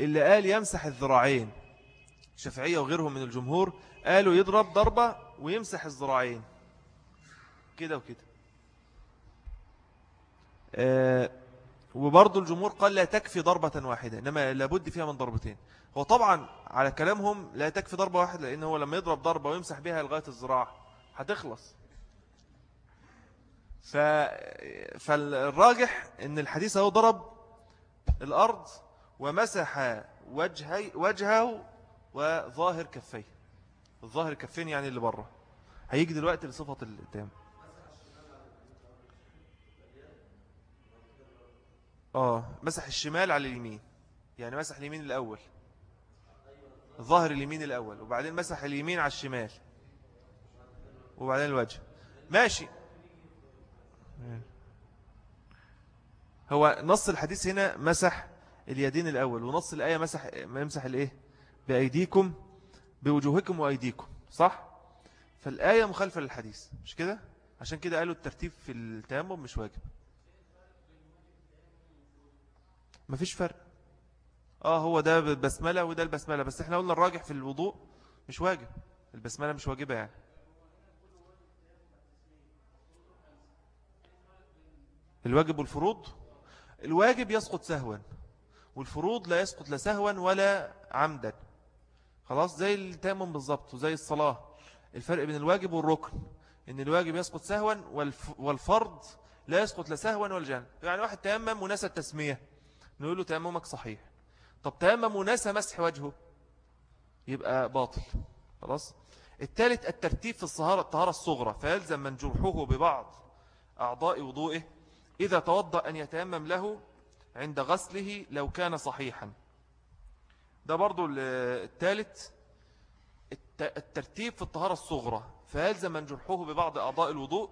اللي قال يمسح الذراعين الشافعية وغيرهم من الجمهور قالوا يضرب ضربة ويمسح الذراعين كده وكده. آه وبرضو الجمهور قال لا تكفي ضربة واحدة إنما لابد فيها من ضربتين. هو طبعا على كلامهم لا تكفي ضربة واحدة لأنه هو لما يضرب ضربة ويمسح بها لغاية الزراع هتخلص. ف... فالراجح إن الحديث هو ضرب الأرض ومسح وجهي وجهه وظاهر كفيه. الظاهر كفين يعني اللي بره. هيجي دلوقتي لصفة التام آه مسح الشمال على اليمين. يعني مسح اليمين الأول. ظهر اليمين الأول وبعدين مسح اليمين على الشمال. وبعدين الوجه. ماشي. هو نص الحديث هنا مسح اليدين الأول ونص الآية مسح يمسح الإيه؟ بأيديكم بوجوهكم وأيديكم صح؟ فالآية مخالفة للحديث مش كده؟ عشان كده قالوا الترتيب في التيمم مش واجب. مفيش فرق. آه هو ده البسملة وده البسملة بس إحنا قلنا الراجح في الوضوء مش واجب. البسملة مش واجبة يعني. الواجب والفروض؟ الواجب يسقط سهوا والفروض لا يسقط لا سهوا ولا عمدا. خلاص زي التامن بالضبط وزي الصلاة. الفرق بين الواجب والركن إن الواجب يسقط سهوا والفرض لا يسقط لا سهوا ولا جهلا يعني واحد تيمم ونسى التسمية. نقول له تيممك صحيح. طب تيمم ونسى مسح وجهه يبقى باطل. خلاص؟ الثالث الترتيب في الصهارة الطهارة الصغرى. فيلزم من جرحه ببعض أعضاء وضوئه إذا توضأ أن يتيمم له عند غسله لو كان صحيحا. ده برضو الثالث الترتيب في الطهارة الصغرى. فيلزم من جرحه ببعض أعضاء الوضوء؟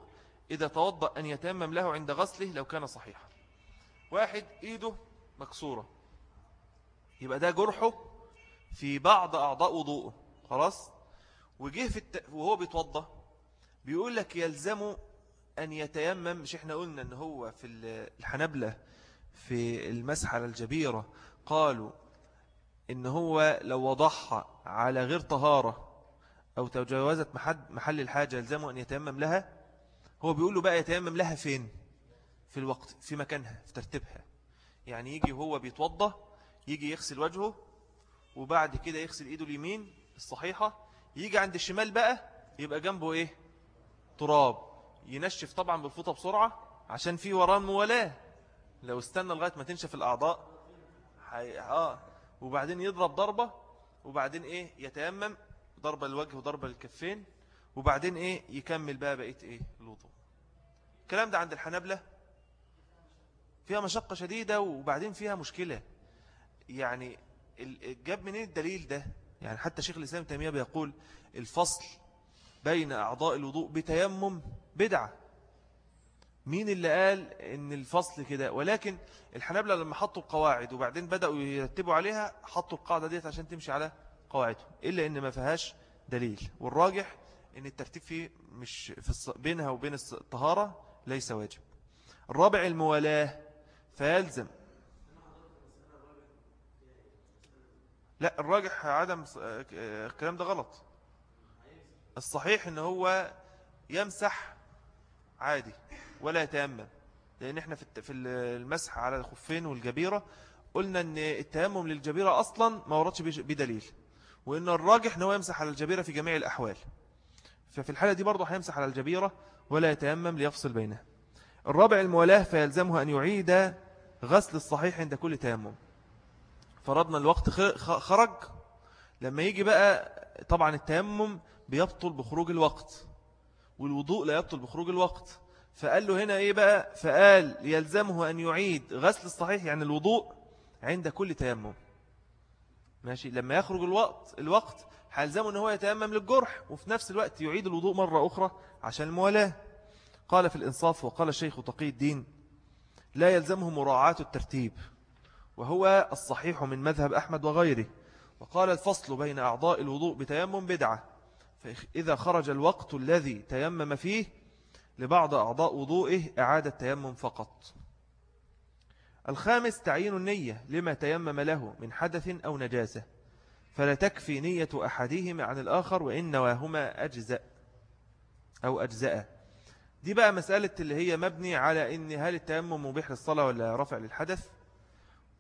إذا توضأ أن يتيمم له عند غسله لو كان صحيحا. واحد إيده مكسورة. يبقى ده جرحه في بعض أعضاء وضوءه. خلاص؟ وجه في الت... وهو بيتوضى بيقول لك يلزم أن يتيمم مش إحنا قلنا أن هو في الحنبلة في المسح على الجبيرة. قالوا إن هو لو وضعها على غير طهارة أو تجاوزت محل الحاجة يلزمه أن يتيمم لها هو بيقول له بقى يتيمم لها فين؟ في الوقت في مكانها في ترتيبها. يعني يجي هو بيتوضى يجي يغسل وجهه وبعد كده يغسل إيده اليمين الصحيحة يجي عند الشمال بقى يبقى جنبه إيه؟ تراب. ينشف طبعا بالفوطة بسرعة عشان في وراه موالاه. لو استنى لغاية ما تنشف الأعضاء حي... آه. وبعدين يضرب ضربة وبعدين إيه يتيمم ضربة الوجه وضربة الكفين وبعدين إيه يكمل بقى بقية إيه الوضوء. الكلام ده عند الحنبلة فيها مشقة شديدة وبعدين فيها مشكلة. يعني جاب منين الدليل ده؟ يعني حتى شيخ الإسلام تيمية بيقول الفصل بين أعضاء الوضوء بتيمم بدعة. مين اللي قال إن الفصل كده؟ ولكن الحنابلة لما حطوا القواعد وبعدين بدأوا يرتبوا عليها حطوا القاعدة ديت عشان تمشي على قواعدهم إلا إن ما فيهاش دليل. والراجح إن الترتيب فيه مش في الص... بينها وبين الطهارة ليس واجب. الرابع الموالاة. فيلزم. لا الراجح عدم الكلام ده غلط. الصحيح إن هو يمسح عادي. ولا يتيمم. لأن إحنا في المسح على الخفين والجبيرة قلنا أن التيمم للجبيرة أصلا ما وردش بدليل. وأن الراجح أنه يمسح على الجبيرة في جميع الأحوال. ففي الحالة دي برضه هيمسح على الجبيرة ولا يتيمم ليفصل بينها. الرابع الموالاه فيلزمه أن يعيد غسل الصحيح عند كل تيمم. فرضنا الوقت خرج. لما يجي بقى طبعا التيمم بيبطل بخروج الوقت. والوضوء لا يبطل بخروج الوقت. فقال له هنا إيه بقى؟ فقال يلزمه أن يعيد غسل الصحيح يعني الوضوء عند كل تيمم. ماشي؟ لما يخرج الوقت الوقت هيلزمه أن هو يتيمم للجرح وفي نفس الوقت يعيد الوضوء مرة أخرى عشان الموالاة. قال في الإنصاف وقال الشيخ تقي الدين لا يلزمه مراعاة الترتيب وهو الصحيح من مذهب أحمد وغيره. وقال الفصل بين أعضاء الوضوء بتيمم بدعة فإذا خرج الوقت الذي تيمم فيه لبعض أعضاء وضوئه إعادة تيمم فقط. الخامس تعيين النية لما تيمم له من حدث أو نجاسة. فلا تكفي نية أحدهما عن الآخر وإن نواهما أجزاء أو أجزاء دي بقى مسألة اللي هي مبني على إن هل التيمم مبيح للصلاة ولا رفع للحدث.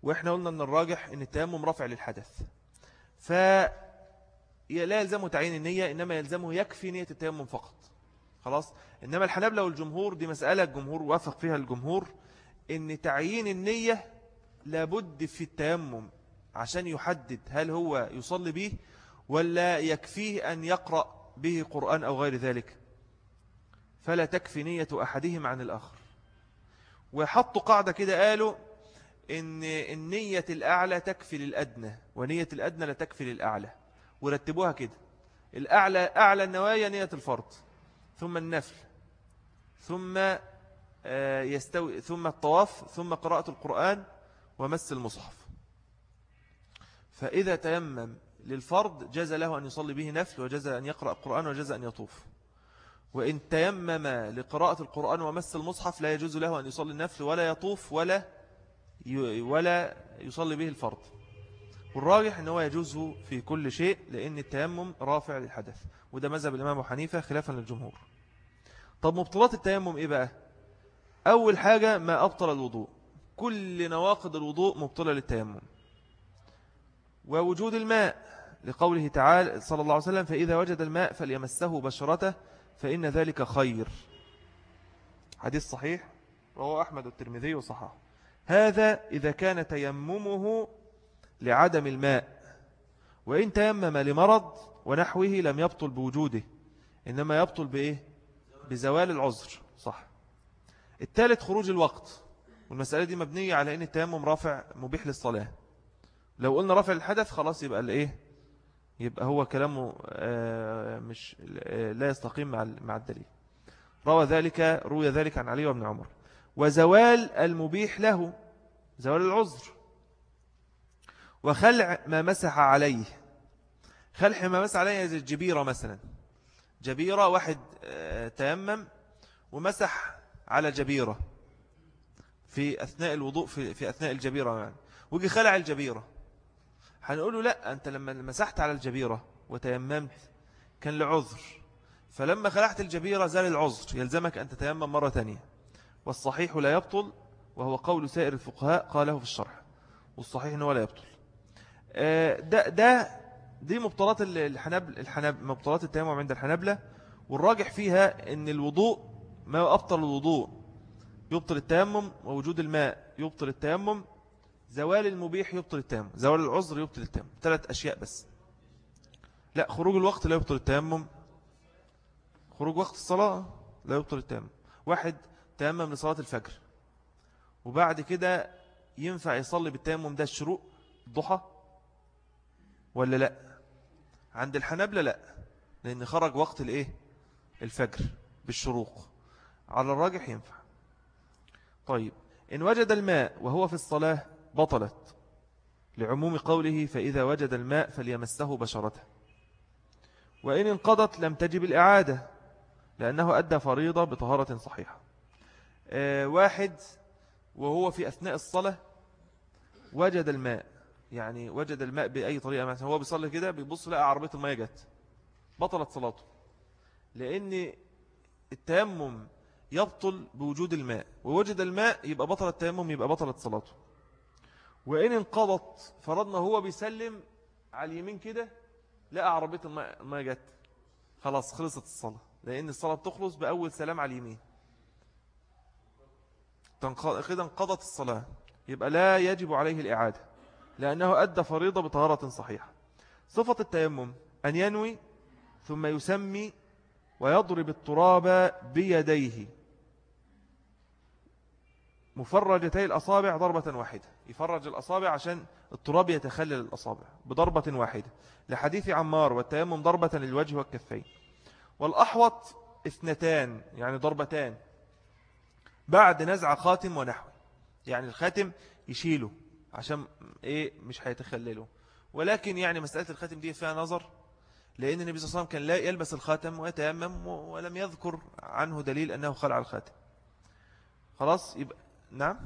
وإحنا قلنا أن الراجح إن التيمم رفع للحدث. فلا يلزم تعيين النية إنما يلزمه يكفي نية التيمم فقط. خلاص؟ إنما الحنابلة والجمهور دي مسألة الجمهور وافق فيها الجمهور إن تعيين النية لابد في التيمم عشان يحدد هل هو يصلي به ولا يكفيه أن يقرأ به قرآن أو غير ذلك. فلا تكفي نية أحدهم عن الآخر. وحطوا قاعدة كده قالوا إن النية الأعلى تكفي للأدنى ونية الأدنى لا تكفي للأعلى. ورتبوها كده. الأعلى أعلى النوايا نية الفرض. ثم النفل ثم آه، يستوي ثم الطواف ثم قراءة القرآن ومس المصحف. فإذا تيمم للفرض جاز له أن يصلي به نفل وجاز أن يقرأ القرآن وجاز أن يطوف. وإن تيمم لقراءة القرآن ومس المصحف لا يجوز له أن يصلي النفل ولا يطوف ولا ولا يصلي به الفرض. والراجح أنه يجوز في كل شيء لأن التيمم رافع للحدث وده مذهب الإمام حنيفة خلافا للجمهور. طب مبطلات التيمم إيه بقى؟ أول حاجة ما أبطل الوضوء. كل نواقض الوضوء مبطلة للتيمم. ووجود الماء لقوله تعالى صلى الله عليه وسلم فإذا وجد الماء فليمسه بشرته فإن ذلك خير. حديث صحيح رواه أحمد الترمذي وصححه. هذا إذا كان تيممه لعدم الماء وإن تيمم لمرض ونحوه لم يبطل بوجوده إنما يبطل بإيه؟ بزوال العذر صح. الثالث خروج الوقت والمسألة دي مبنية على أن التيمم رافع مبيح للصلاة. لو قلنا رافع الحدث خلاص يبقى الإيه يبقى هو كلامه آه، مش آه، لا يستقيم مع الدليل. روى ذلك روي ذلك عن علي وابن عمر. وزوال المبيح له زوال العذر. وخلع ما مسح عليه. خلع ما مسح عليه زي الجبيرة مثلا. جبيرة واحد آه، تيمم ومسح على جبيرة في أثناء الوضوء في, في أثناء الجبيرة يعني. وجي خلع الجبيرة. هنقول له لا أنت لما مسحت على الجبيرة وتيممت كان لعذر. فلما خلعت الجبيرة زال العذر يلزمك أن تتيمم مرة ثانية. والصحيح لا يبطل وهو قول سائر الفقهاء قاله في الشرح. والصحيح أنه لا يبطل. ده, ده دي مبطلات الحنب الحنب مبطلات التيمم عند الحنابلة والراجح فيها أن الوضوء ما أبطل الوضوء. يبطل التيمم ووجود الماء يبطل التيمم زوال المبيح يبطل التيمم زوال العذر يبطل التيمم. ثلاث أشياء بس. لا خروج الوقت لا يبطل التيمم. خروج وقت الصلاة لا يبطل التيمم. واحد تيمم لصلاة الفجر. وبعد كده ينفع يصلي بالتيمم ده الشروق الضحى. ولا لا؟ عند الحنابلة لا لأن خرج وقت الإيه؟ الفجر بالشروق. على الراجح ينفع. طيب إن وجد الماء وهو في الصلاة بطلت لعموم قوله فإذا وجد الماء فليمسه بشرته. وإن انقضت لم تجب الإعادة لأنه أدى فريضة بطهارة صحيحة. آه واحد وهو في أثناء الصلاة وجد الماء يعني وجد الماء بأي طريقة مثلا هو بيصلي كده بيبص لقى عربية الماء جت بطلت صلاته. لأن التيمم يبطل بوجود الماء ووجد الماء يبقى بطل التيمم يبقى بطلت صلاته. وإن انقضت فرضنا هو بيسلم على اليمين كده لقى عربية الماء جت. خلاص خلصت الصلاة. لأن الصلاة بتخلص بأول سلام على اليمين. كده انقضت الصلاة يبقى لا يجب عليه الإعادة. لأنه أدى فريضة بطهارة صحيحة. صفة التيمم أن ينوي ثم يسمي ويضرب التراب بيديه. مفرجتي الأصابع ضربة واحدة. يفرج الأصابع عشان التراب يتخلل الأصابع بضربة واحدة. لحديث عمار والتيمم ضربة للوجه والكفين. والأحوط اثنتان يعني ضربتان. بعد نزع خاتم ونحو يعني الخاتم يشيله. عشان إيه مش هيتخلله ولكن يعني مسألة الخاتم دي فيها نظر لأن النبي صلى الله عليه وسلم كان لا يلبس الخاتم ويتيمم ولم يذكر عنه دليل أنه خلع الخاتم. خلاص؟ يبقى نعم؟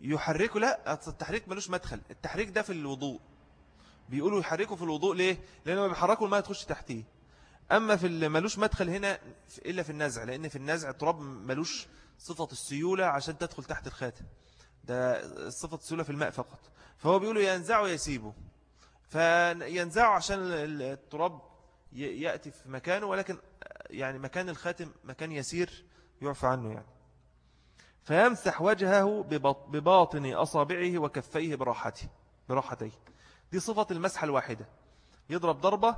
يحركه لا التحريك ملوش مدخل. التحريك ده في الوضوء. بيقولوا يحركه في الوضوء ليه؟ لأنه ما بيحركوا الماء تخش تحتيه. أما في ملوش مدخل هنا إلا في النزع لأن في النزع التراب ملوش صفة السيولة عشان تدخل تحت الخاتم. ده صفة السيولة في الماء فقط. فهو بيقولوا ينزعه ويسيبه فينزعه عشان التراب يأتي في مكانه ولكن يعني مكان الخاتم مكان يسير يعفى عنه يعني. فيمسح وجهه بباطن أصابعه وكفيه براحته براحتيه. دي صفة المسحة الواحدة. يضرب ضربة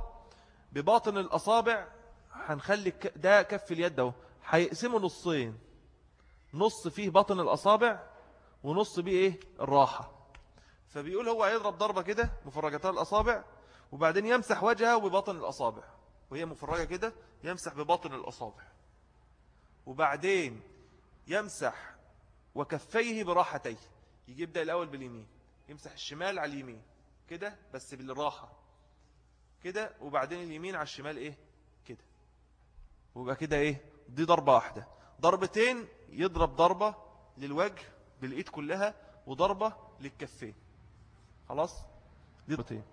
بباطن الأصابع هنخلي ده كف اليد ده هيقسمه نصين. نص فيه باطن الأصابع ونص بيه إيه؟ الراحة. فبيقول هو هيضرب ضربة كده مفرجتها الأصابع وبعدين يمسح وجهه بباطن الأصابع. وهي مفرجة كده يمسح بباطن الأصابع. وبعدين يمسح وكفيه براحتيه. يجي يبدأ الأول باليمين يمسح الشمال على اليمين كده بس بالراحة كده وبعدين اليمين على الشمال إيه؟ كده. ويبقى كده إيه؟ دي ضربة واحدة. ضربتين يضرب ضربة للوجه بالإيد كلها وضربة للكفين. خلاص؟ دي ضربتين.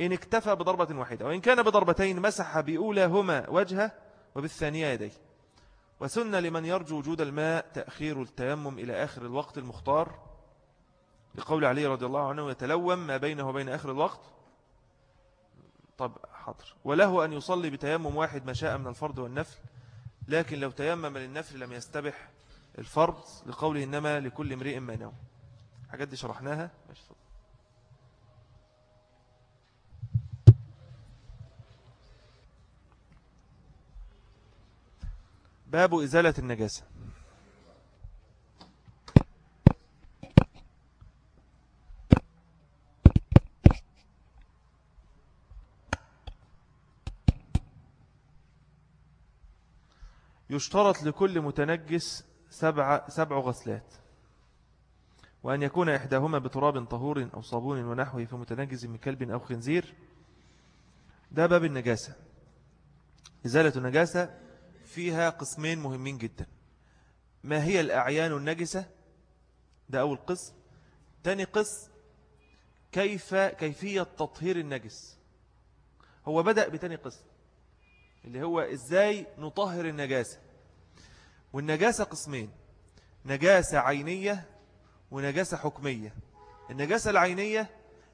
إن اكتفى بضربة واحدة وإن كان بضربتين مسح بأولاهما وجهه وبالثانية يديه. وسن لمن يرجو وجود الماء تأخير التيمم إلى آخر الوقت المختار. لقول علي رضي الله عنه يتلوم ما بينه وبين آخر الوقت. طب حضر وله أن يصلي بتيمم واحد ما شاء من الفرض والنفل. لكن لو تيمم للنفل لم يستبح الفرض لقوله إنما لكل امرئ ما نوم حاجات دي شرحناها؟ ماشي صدق. باب إزالة النجاسة. يشترط لكل متنجس سبع, سبع غسلات وأن يكون إحداهما بتراب طهور أو صابون ونحوه في متنجز من كلب أو خنزير. ده باب النجاسة. إزالة النجاسة فيها قسمين مهمين جدا. ما هي الأعيان النجسة؟ ده أول قسم. تاني قسم كيف كيفية تطهير النجس؟ هو بدأ بتاني قسم. اللي هو إزاي نطهر النجاسة. والنجاسة قسمين نجاسة عينية ونجاسة حكمية. النجاسة العينية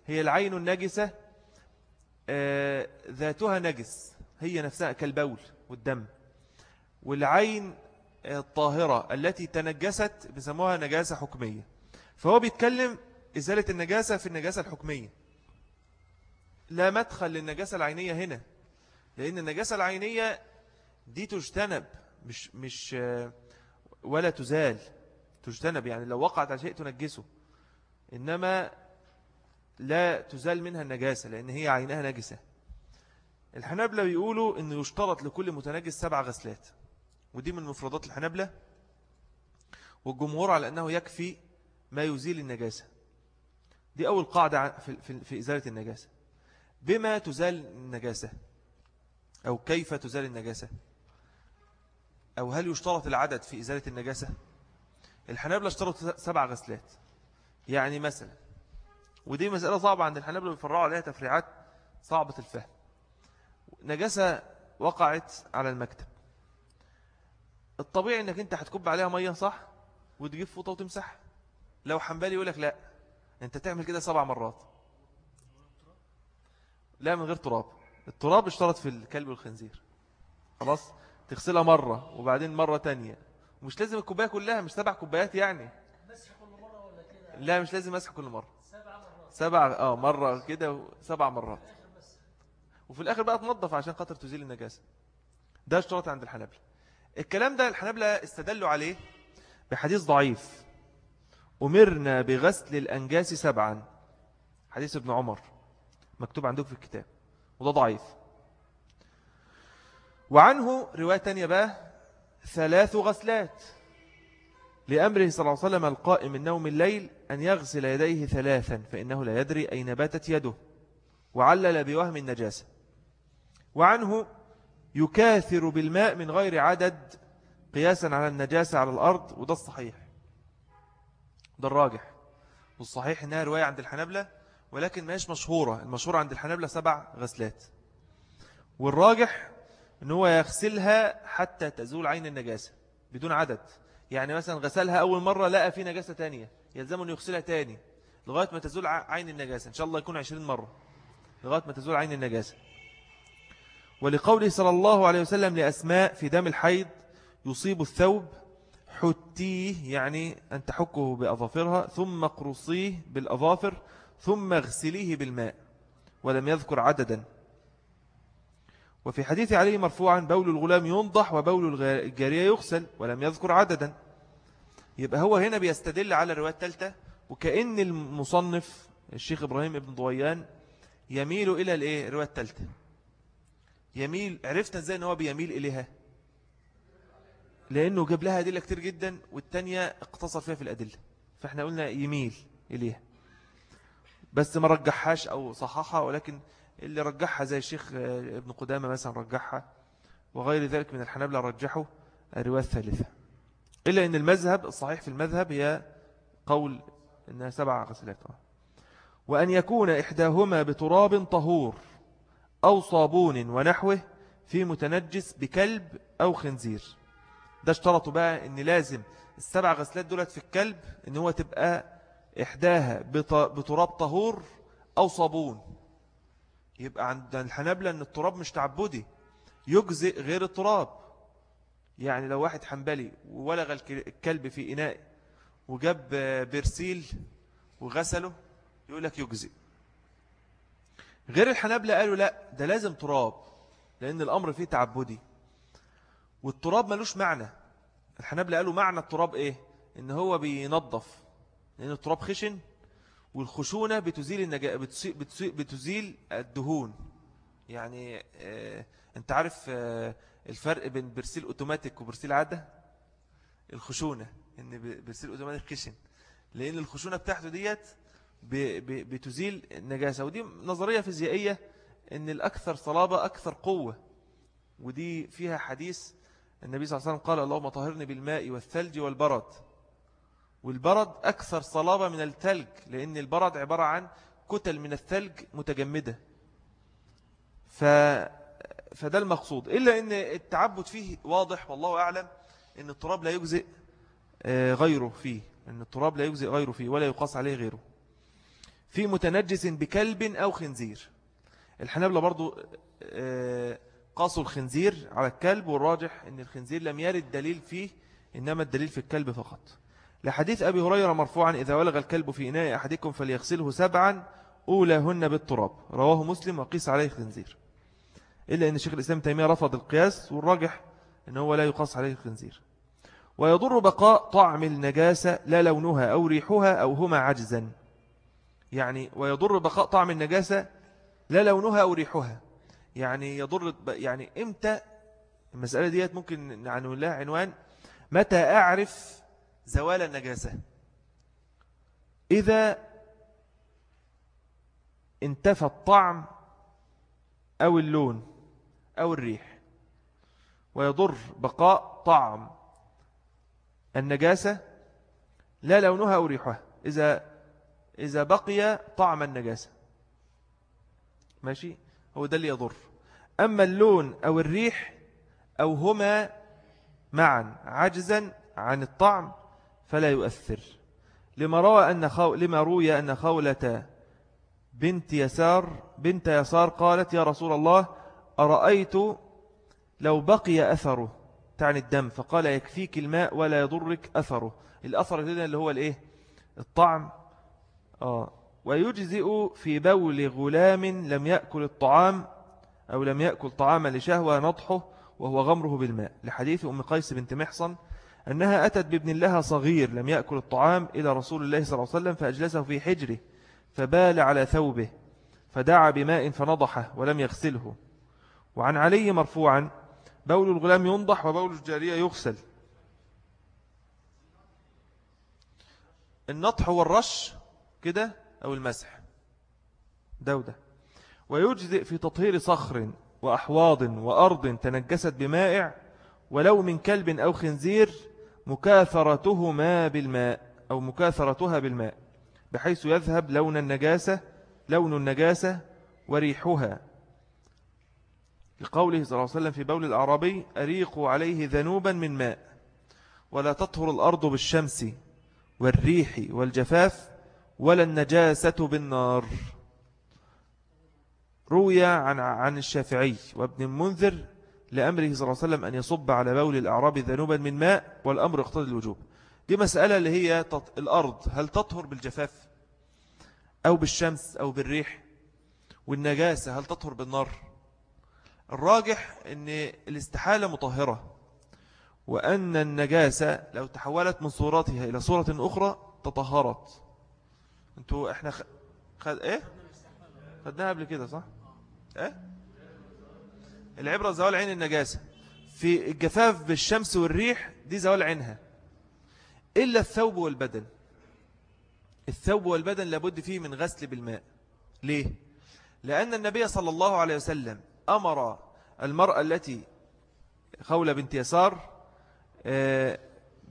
هي العين النجسة آه، ذاتها نجس هي نفسها كالبول والدم. والعين الطاهرة التي تنجست بسموها نجاسة حكمية. فهو بيتكلم إزالة النجاسة في النجاسة الحكمية. لا مدخل للنجاسة العينية هنا. لأن النجاسة العينية دي تجتنب مش, مش ولا تزال تجتنب يعني لو وقعت على شيء تنجسه. إنما لا تزال منها النجاسة لأن هي عينها نجسة. الحنابلة بيقولوا أنه يشترط لكل متنجس سبع غسلات. ودي من مفردات الحنابلة. والجمهور على أنه يكفي ما يزيل النجاسة. دي أول قاعدة في إزالة النجاسة. بما تزال النجاسة. أو كيف تزال النجاسة؟ أو هل يشترط العدد في إزالة النجاسة؟ الحنابلة اشترط سبع غسلات. يعني مثلا ودي مسألة صعبة عند الحنابلة بيفرعوا عليها تفريعات صعبة الفهم. نجاسة وقعت على المكتب. الطبيعي إنك أنت هتكب عليها مية صح؟ وتجيب فوطة وتمسح لو حنبالي يقولك لا أنت تعمل كده سبع مرات. لا من غير تراب. التراب اشترط في الكلب والخنزير. خلاص؟ تغسلها مرة وبعدين مرة تانية. مش لازم الكوباية كلها مش سبع كوبايات يعني. لا مش لازم مسح كل مرة. سبع مرات. سبع آه مرة كده سبع مرات. وفي الآخر بقى تنظف عشان خاطر تزيل النجاسة. ده اشترط عند الحنابلة. الكلام ده الحنابلة استدلوا عليه بحديث ضعيف. أمرنا بغسل الأنجاس سبعا. حديث ابن عمر. مكتوب عندك في الكتاب. وده ضعيف. وعنه رواية تانية بقى ثلاث غسلات. لأمره صلى الله عليه وسلم القائم من نوم الليل أن يغسل يديه ثلاثا فإنه لا يدري أين باتت يده. وعلل بوهم النجاسة. وعنه يكاثر بالماء من غير عدد قياسا على النجاسة على الأرض وده الصحيح. ده الراجح. والصحيح إنها رواية عند الحنبلة ولكن ماش مشهورة. المشهورة عند الحنبلة سبع غسلات. والراجح إن هو يغسلها حتى تزول عين النجاسة بدون عدد. يعني مثلا غسلها أول مرة لقى في نجاسة تانية يلزم أن يغسلها تاني لغاية ما تزول عين النجاسة. إن شاء الله يكون عشرين مرة لغاية ما تزول عين النجاسة. ولقوله صلى الله عليه وسلم لأسماء في دم الحيض يصيب الثوب حتيه يعني أن تحكه بأظافرها ثم قرصيه بالأظافر ثم اغسليه بالماء ولم يذكر عددا. وفي حديث عليه مرفوعا بول الغلام ينضح وبول الجارية يغسل ولم يذكر عددا. يبقى هو هنا بيستدل على الرواية الثالثة وكأن المصنف الشيخ إبراهيم ابن ضويان يميل إلى الإيه؟ الرواية الثالثة. يميل عرفنا إزاي إن هو بيميل إليها؟ لأنه جاب لها أدلة كتير جدا والتانية اقتصر فيها في الأدلة فإحنا قلنا يميل إليها. بس ما رجحهاش أو صححها ولكن اللي رجحها زي الشيخ ابن قدامة مثلا رجحها وغير ذلك من الحنابلة رجحوا الرواية الثالثة. إلا أن المذهب الصحيح في المذهب هي قول أنها سبع غسلات. وأن يكون إحداهما بتراب طهور أو صابون ونحوه في متنجس بكلب أو خنزير. ده اشترطوا بقى إن لازم السبع غسلات دولت في الكلب إن هو تبقى إحداها بتراب طهور أو صابون. يبقى عند الحنابلة إن التراب مش تعبدي يجزئ غير التراب. يعني لو واحد حنبلي وولغ الكلب في إناء وجاب برسيل وغسله يقول لك يجزئ. غير الحنابلة قالوا لا ده لازم تراب لأن الأمر فيه تعبدي. والتراب ملوش معنى. الحنابلة قالوا معنى التراب إيه؟ إن هو بينظف. لأن التراب خشن والخشونة بتزيل النجا... بتزيل الدهون. يعني آه أنت عارف آه الفرق بين برسيل أوتوماتيك وبرسيل عادة؟ الخشونة إن برسيل أوتوماتيك خشن. لأن الخشونة بتاعته ديت ب... ب... بتزيل النجاسة. ودي نظرية فيزيائية إن الأكثر صلابة أكثر قوة. ودي فيها حديث النبي صلى الله عليه وسلم قال اللهم طهرني بالماء والثلج والبرد. والبرد أكثر صلابة من الثلج لأن البرد عبارة عن كتل من الثلج متجمدة. ف... فده المقصود. إلا أن التعبد فيه واضح والله أعلم أن التراب لا يجزئ آه، غيره فيه. أن التراب لا يجزئ غيره فيه ولا يقاس عليه غيره. في متنجس بكلب أو خنزير. الحنابلة برضو آه، قاسوا الخنزير على الكلب والراجح أن الخنزير لم يرد دليل فيه إنما الدليل في الكلب فقط. لحديث أبي هريرة مرفوعا إذا ولغ الكلب في إناء أحدكم فليغسله سبعا أولاهن بالتراب. رواه مسلم وقيس عليه الخنزير. إلا أن الشيخ الإسلام تيمية رفض القياس والراجح أنه هو لا يقاس عليه الخنزير. ويضر بقاء طعم النجاسة لا لونها أو ريحها أو هما عجزا. يعني ويضر بقاء طعم النجاسة لا لونها أو ريحها. يعني يضر يعني إمتى؟ المسألة ديت ممكن نعنون لها عنوان متى أعرف زوال النجاسة. إذا انتفى الطعم أو اللون أو الريح ويضر بقاء طعم النجاسة لا لونها أو ريحها إذا إذا بقي طعم النجاسة. ماشي؟ هو ده اللي يضر. أما اللون أو الريح أو هما معا عجزا عن الطعم فلا يؤثر. لما روى أن خو... لما روي أن خولة بنت يسار بنت يسار قالت يا رسول الله أرأيت لو بقي أثره؟ تعني الدم فقال يكفيك الماء ولا يضرك أثره. الأثر اللي هو الإيه؟ الطعم. آه. ويجزئ في بول غلام لم يأكل الطعام أو لم يأكل طعاما لشهوة نضحه وهو غمره بالماء. لحديث أم قيس بنت محصن أنها أتت بابن لها صغير لم يأكل الطعام إلى رسول الله صلى الله عليه وسلم فأجلسه في حجره فبال على ثوبه فدعا بماء فنضحه ولم يغسله. وعن علي مرفوعا بول الغلام ينضح وبول الجارية يغسل. النطح والرش كده أو المسح. دودة ويجزئ في تطهير صخر وأحواض وأرض تنجست بمائع ولو من كلب أو خنزير مكاثرتهما بالماء أو مكاثرتها بالماء بحيث يذهب لون النجاسة لون النجاسة وريحها. لقوله صلى الله عليه وسلم في بول الأعرابي أريقوا عليه ذنوبا من ماء ولا تطهر الأرض بالشمس والريح والجفاف ولا النجاسة بالنار. روي عن عن الشافعي وابن المنذر لأمره صلى الله عليه وسلم أن يصب على بول الأعراب ذنوبا من ماء والأمر اقتضي الوجوب. دي مسألة اللي هي الأرض هل تطهر بالجفاف أو بالشمس أو بالريح؟ والنجاسة هل تطهر بالنار؟ الراجح أن الاستحالة مطهرة وأن النجاسة لو تحولت من صورتها إلى صورة أخرى تطهرت. أنتوا إحنا خ... خد... إيه؟ خدناها قبل كده صح؟ إيه؟ العبرة زوال عين النجاسة. في الجفاف بالشمس والريح دي زوال عينها إلا الثوب والبدن. الثوب والبدن لابد فيه من غسل بالماء. ليه؟ لأن النبي صلى الله عليه وسلم أمر المرأة التي خولة بنت يسار آه،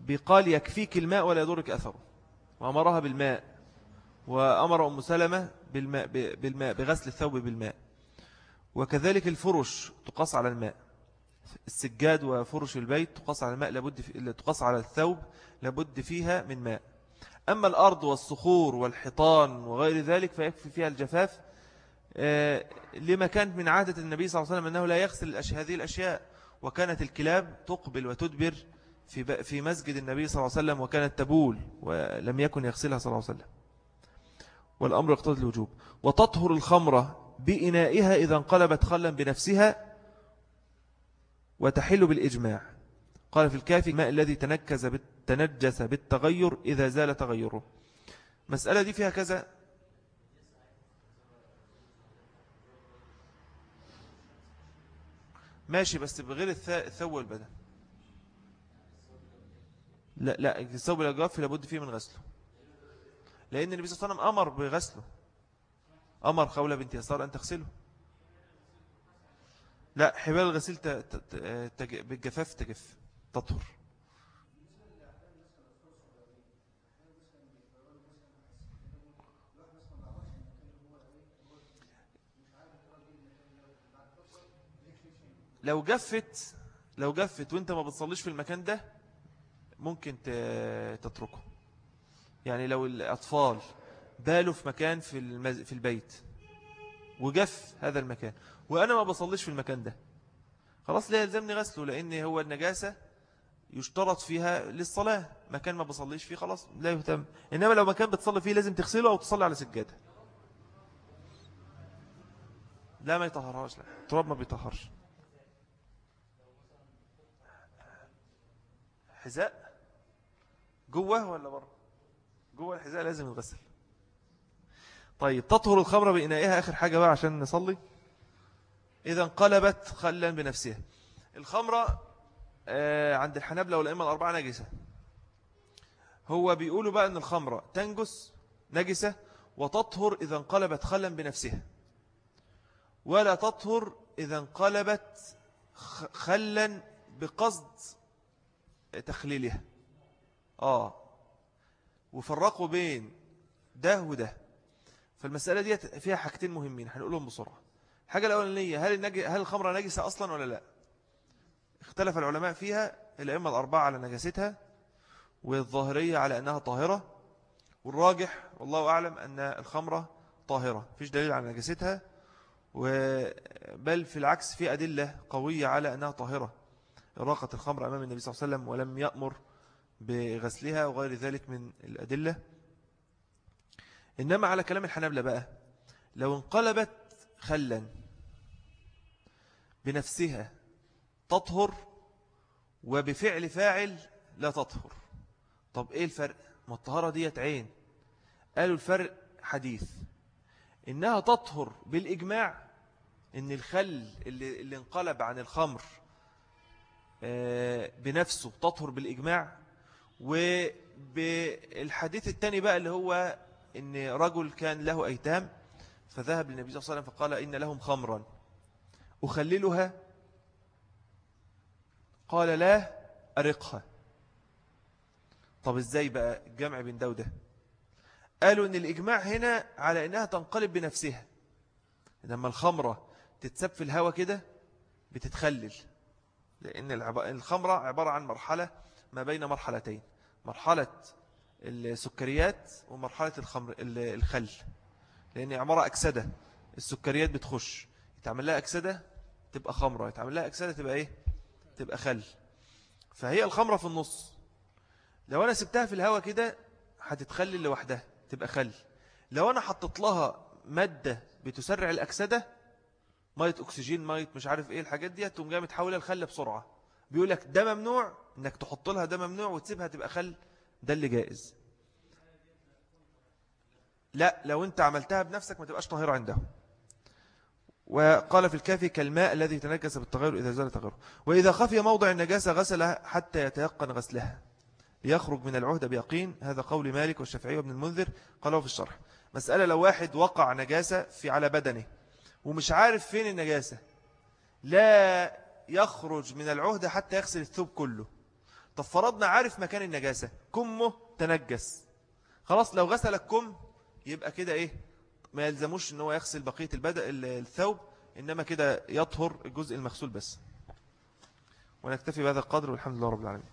بقال يكفيك الماء ولا يضرك أثره. وأمرها بالماء. وأمر أم سلمة بالماء, بالماء بغسل الثوب بالماء. وكذلك الفرش تقص على الماء. السجاد وفرش البيت تقص على الماء لابد في... تقص على الثوب لابد فيها من ماء. أما الأرض والصخور والحيطان وغير ذلك فيكفي فيها الجفاف. آه، لما كانت من عادة النبي صلى الله عليه وسلم أنه لا يغسل هذه الأشياء وكانت الكلاب تقبل وتدبر في في مسجد النبي صلى الله عليه وسلم وكانت تبول ولم يكن يغسلها صلى الله عليه وسلم. والأمر يقتضي الوجوب. وتطهر الخمرة بإنائها إذا انقلبت خلا بنفسها وتحل بالإجماع. قال في الكافي الماء الذي تنكز تنجس بالتغير إذا زال تغيره. مسألة دي فيها كذا. ماشي بس بغير الثوب والبدن. لا لا الثوب الأجواف لابد فيه من غسله. لأن النبي صلى الله عليه وسلم أمر بغسله. أمر خولة بنت يسار أن تغسله. لا حبال الغسيل بالجفاف تجف تطهر. لو جفت لو جفت وأنت ما بتصليش في المكان ده ممكن تتركه. يعني لو الأطفال بالوا في مكان في, المز... في البيت. وجف هذا المكان. وأنا ما بصليش في المكان ده. خلاص لا يلزمني غسله لأن هو النجاسة يشترط فيها للصلاة. مكان ما بصليش فيه خلاص لا يهتم. إنما لو مكان بتصلي فيه لازم تغسله أو تصلي على سجادة. لا ما يطهرهاش لا. التراب ما بيطهرش. حذاء؟ جوه ولا بره؟ جوه الحذاء لازم يغسل. طيب تطهر الخمرة بإنائها آخر حاجة بقى عشان نصلي؟ إذا انقلبت خلا بنفسها. الخمرة آه، عند الحنابلة والأئمة الأربعة نجسة. هو بيقولوا بقى أن الخمرة تنجس نجسة وتطهر إذا انقلبت خلا بنفسها. ولا تطهر إذا انقلبت خلا بقصد تخليلها. آه. وفرقوا بين ده وده. فالمسألة دي فيها حاجتين مهمين هنقولهم بسرعة. الحاجة الأولانية هل. هل الخمرة نجسة أصلا ولا لا؟ اختلف العلماء فيها الأئمة الأربعة على نجاستها والظاهرية على أنها طاهرة والراجح والله أعلم أن الخمرة طاهرة فيش دليل على نجاستها بل في العكس في أدلة قوية على أنها طاهرة. راقت الخمر أمام النبي صلى الله عليه وسلم ولم يأمر بغسلها وغير ذلك من الأدلة. إنما على كلام الحنابلة بقى لو انقلبت خلا بنفسها تطهر وبفعل فاعل لا تطهر. طب إيه الفرق؟ ما الطهارة ديت عين. قالوا الفرق حديث. إنها تطهر بالإجماع إن الخل اللي, اللي انقلب عن الخمر آه، بنفسه تطهر بالإجماع. وبالحديث الثاني بقى اللي هو إن رجل كان له أيتام فذهب للنبي صلى الله عليه وسلم فقال إن لهم خمرا. أخللها؟ قال لا أرقها. طب إزاي بقى الجمع بين ده وده؟ قالوا إن الإجماع هنا على إنها تنقلب بنفسها. لما الخمرة تتسب في الهواء كده بتتخلل لأن الخمرة عبارة عن مرحلة ما بين مرحلتين. مرحلة السكريات ومرحلة الخمر الخل. لأن عبارة أكسدة. السكريات بتخش. يتعمل لها أكسدة تبقى خمرة. يتعمل لها أكسدة تبقى إيه؟ تبقى خل. فهي الخمرة في النص. لو أنا سبتها في الهواء كده هتتخلي لوحدها تبقى خل. لو أنا حطيت لها مادة بتسرع الأكسدة مية أكسجين مية مش عارف إيه الحاجات دي تقوم جاي متحولة الخل بسرعة. بيقول لك ده ممنوع إنك تحط لها ده ممنوع وتسيبها تبقى خل ده اللي جائز. لا لو أنت عملتها بنفسك ما تبقاش طاهرة عنده وقال في الكافي كالماء الذي تنجس بالتغير إذا زال تغيره. وإذا خفي موضع النجاسة غسلها حتى يتيقن غسلها. ليخرج من العهد بيقين. هذا قول مالك والشافعي وابن المنذر قالوا في الشرح. مسألة لو واحد وقع نجاسة في على بدنه ومش عارف فين النجاسة لا يخرج من العهد حتى يغسل الثوب كله. طب فرضنا عارف مكان النجاسة. كمه تنجس. خلاص لو غسل الكم يبقى كده إيه؟ ما يلزموش إن هو يغسل بقية البدء الثوب إنما كده يطهر الجزء المغسول بس. ونكتفي بهذا القدر والحمد لله رب العالمين.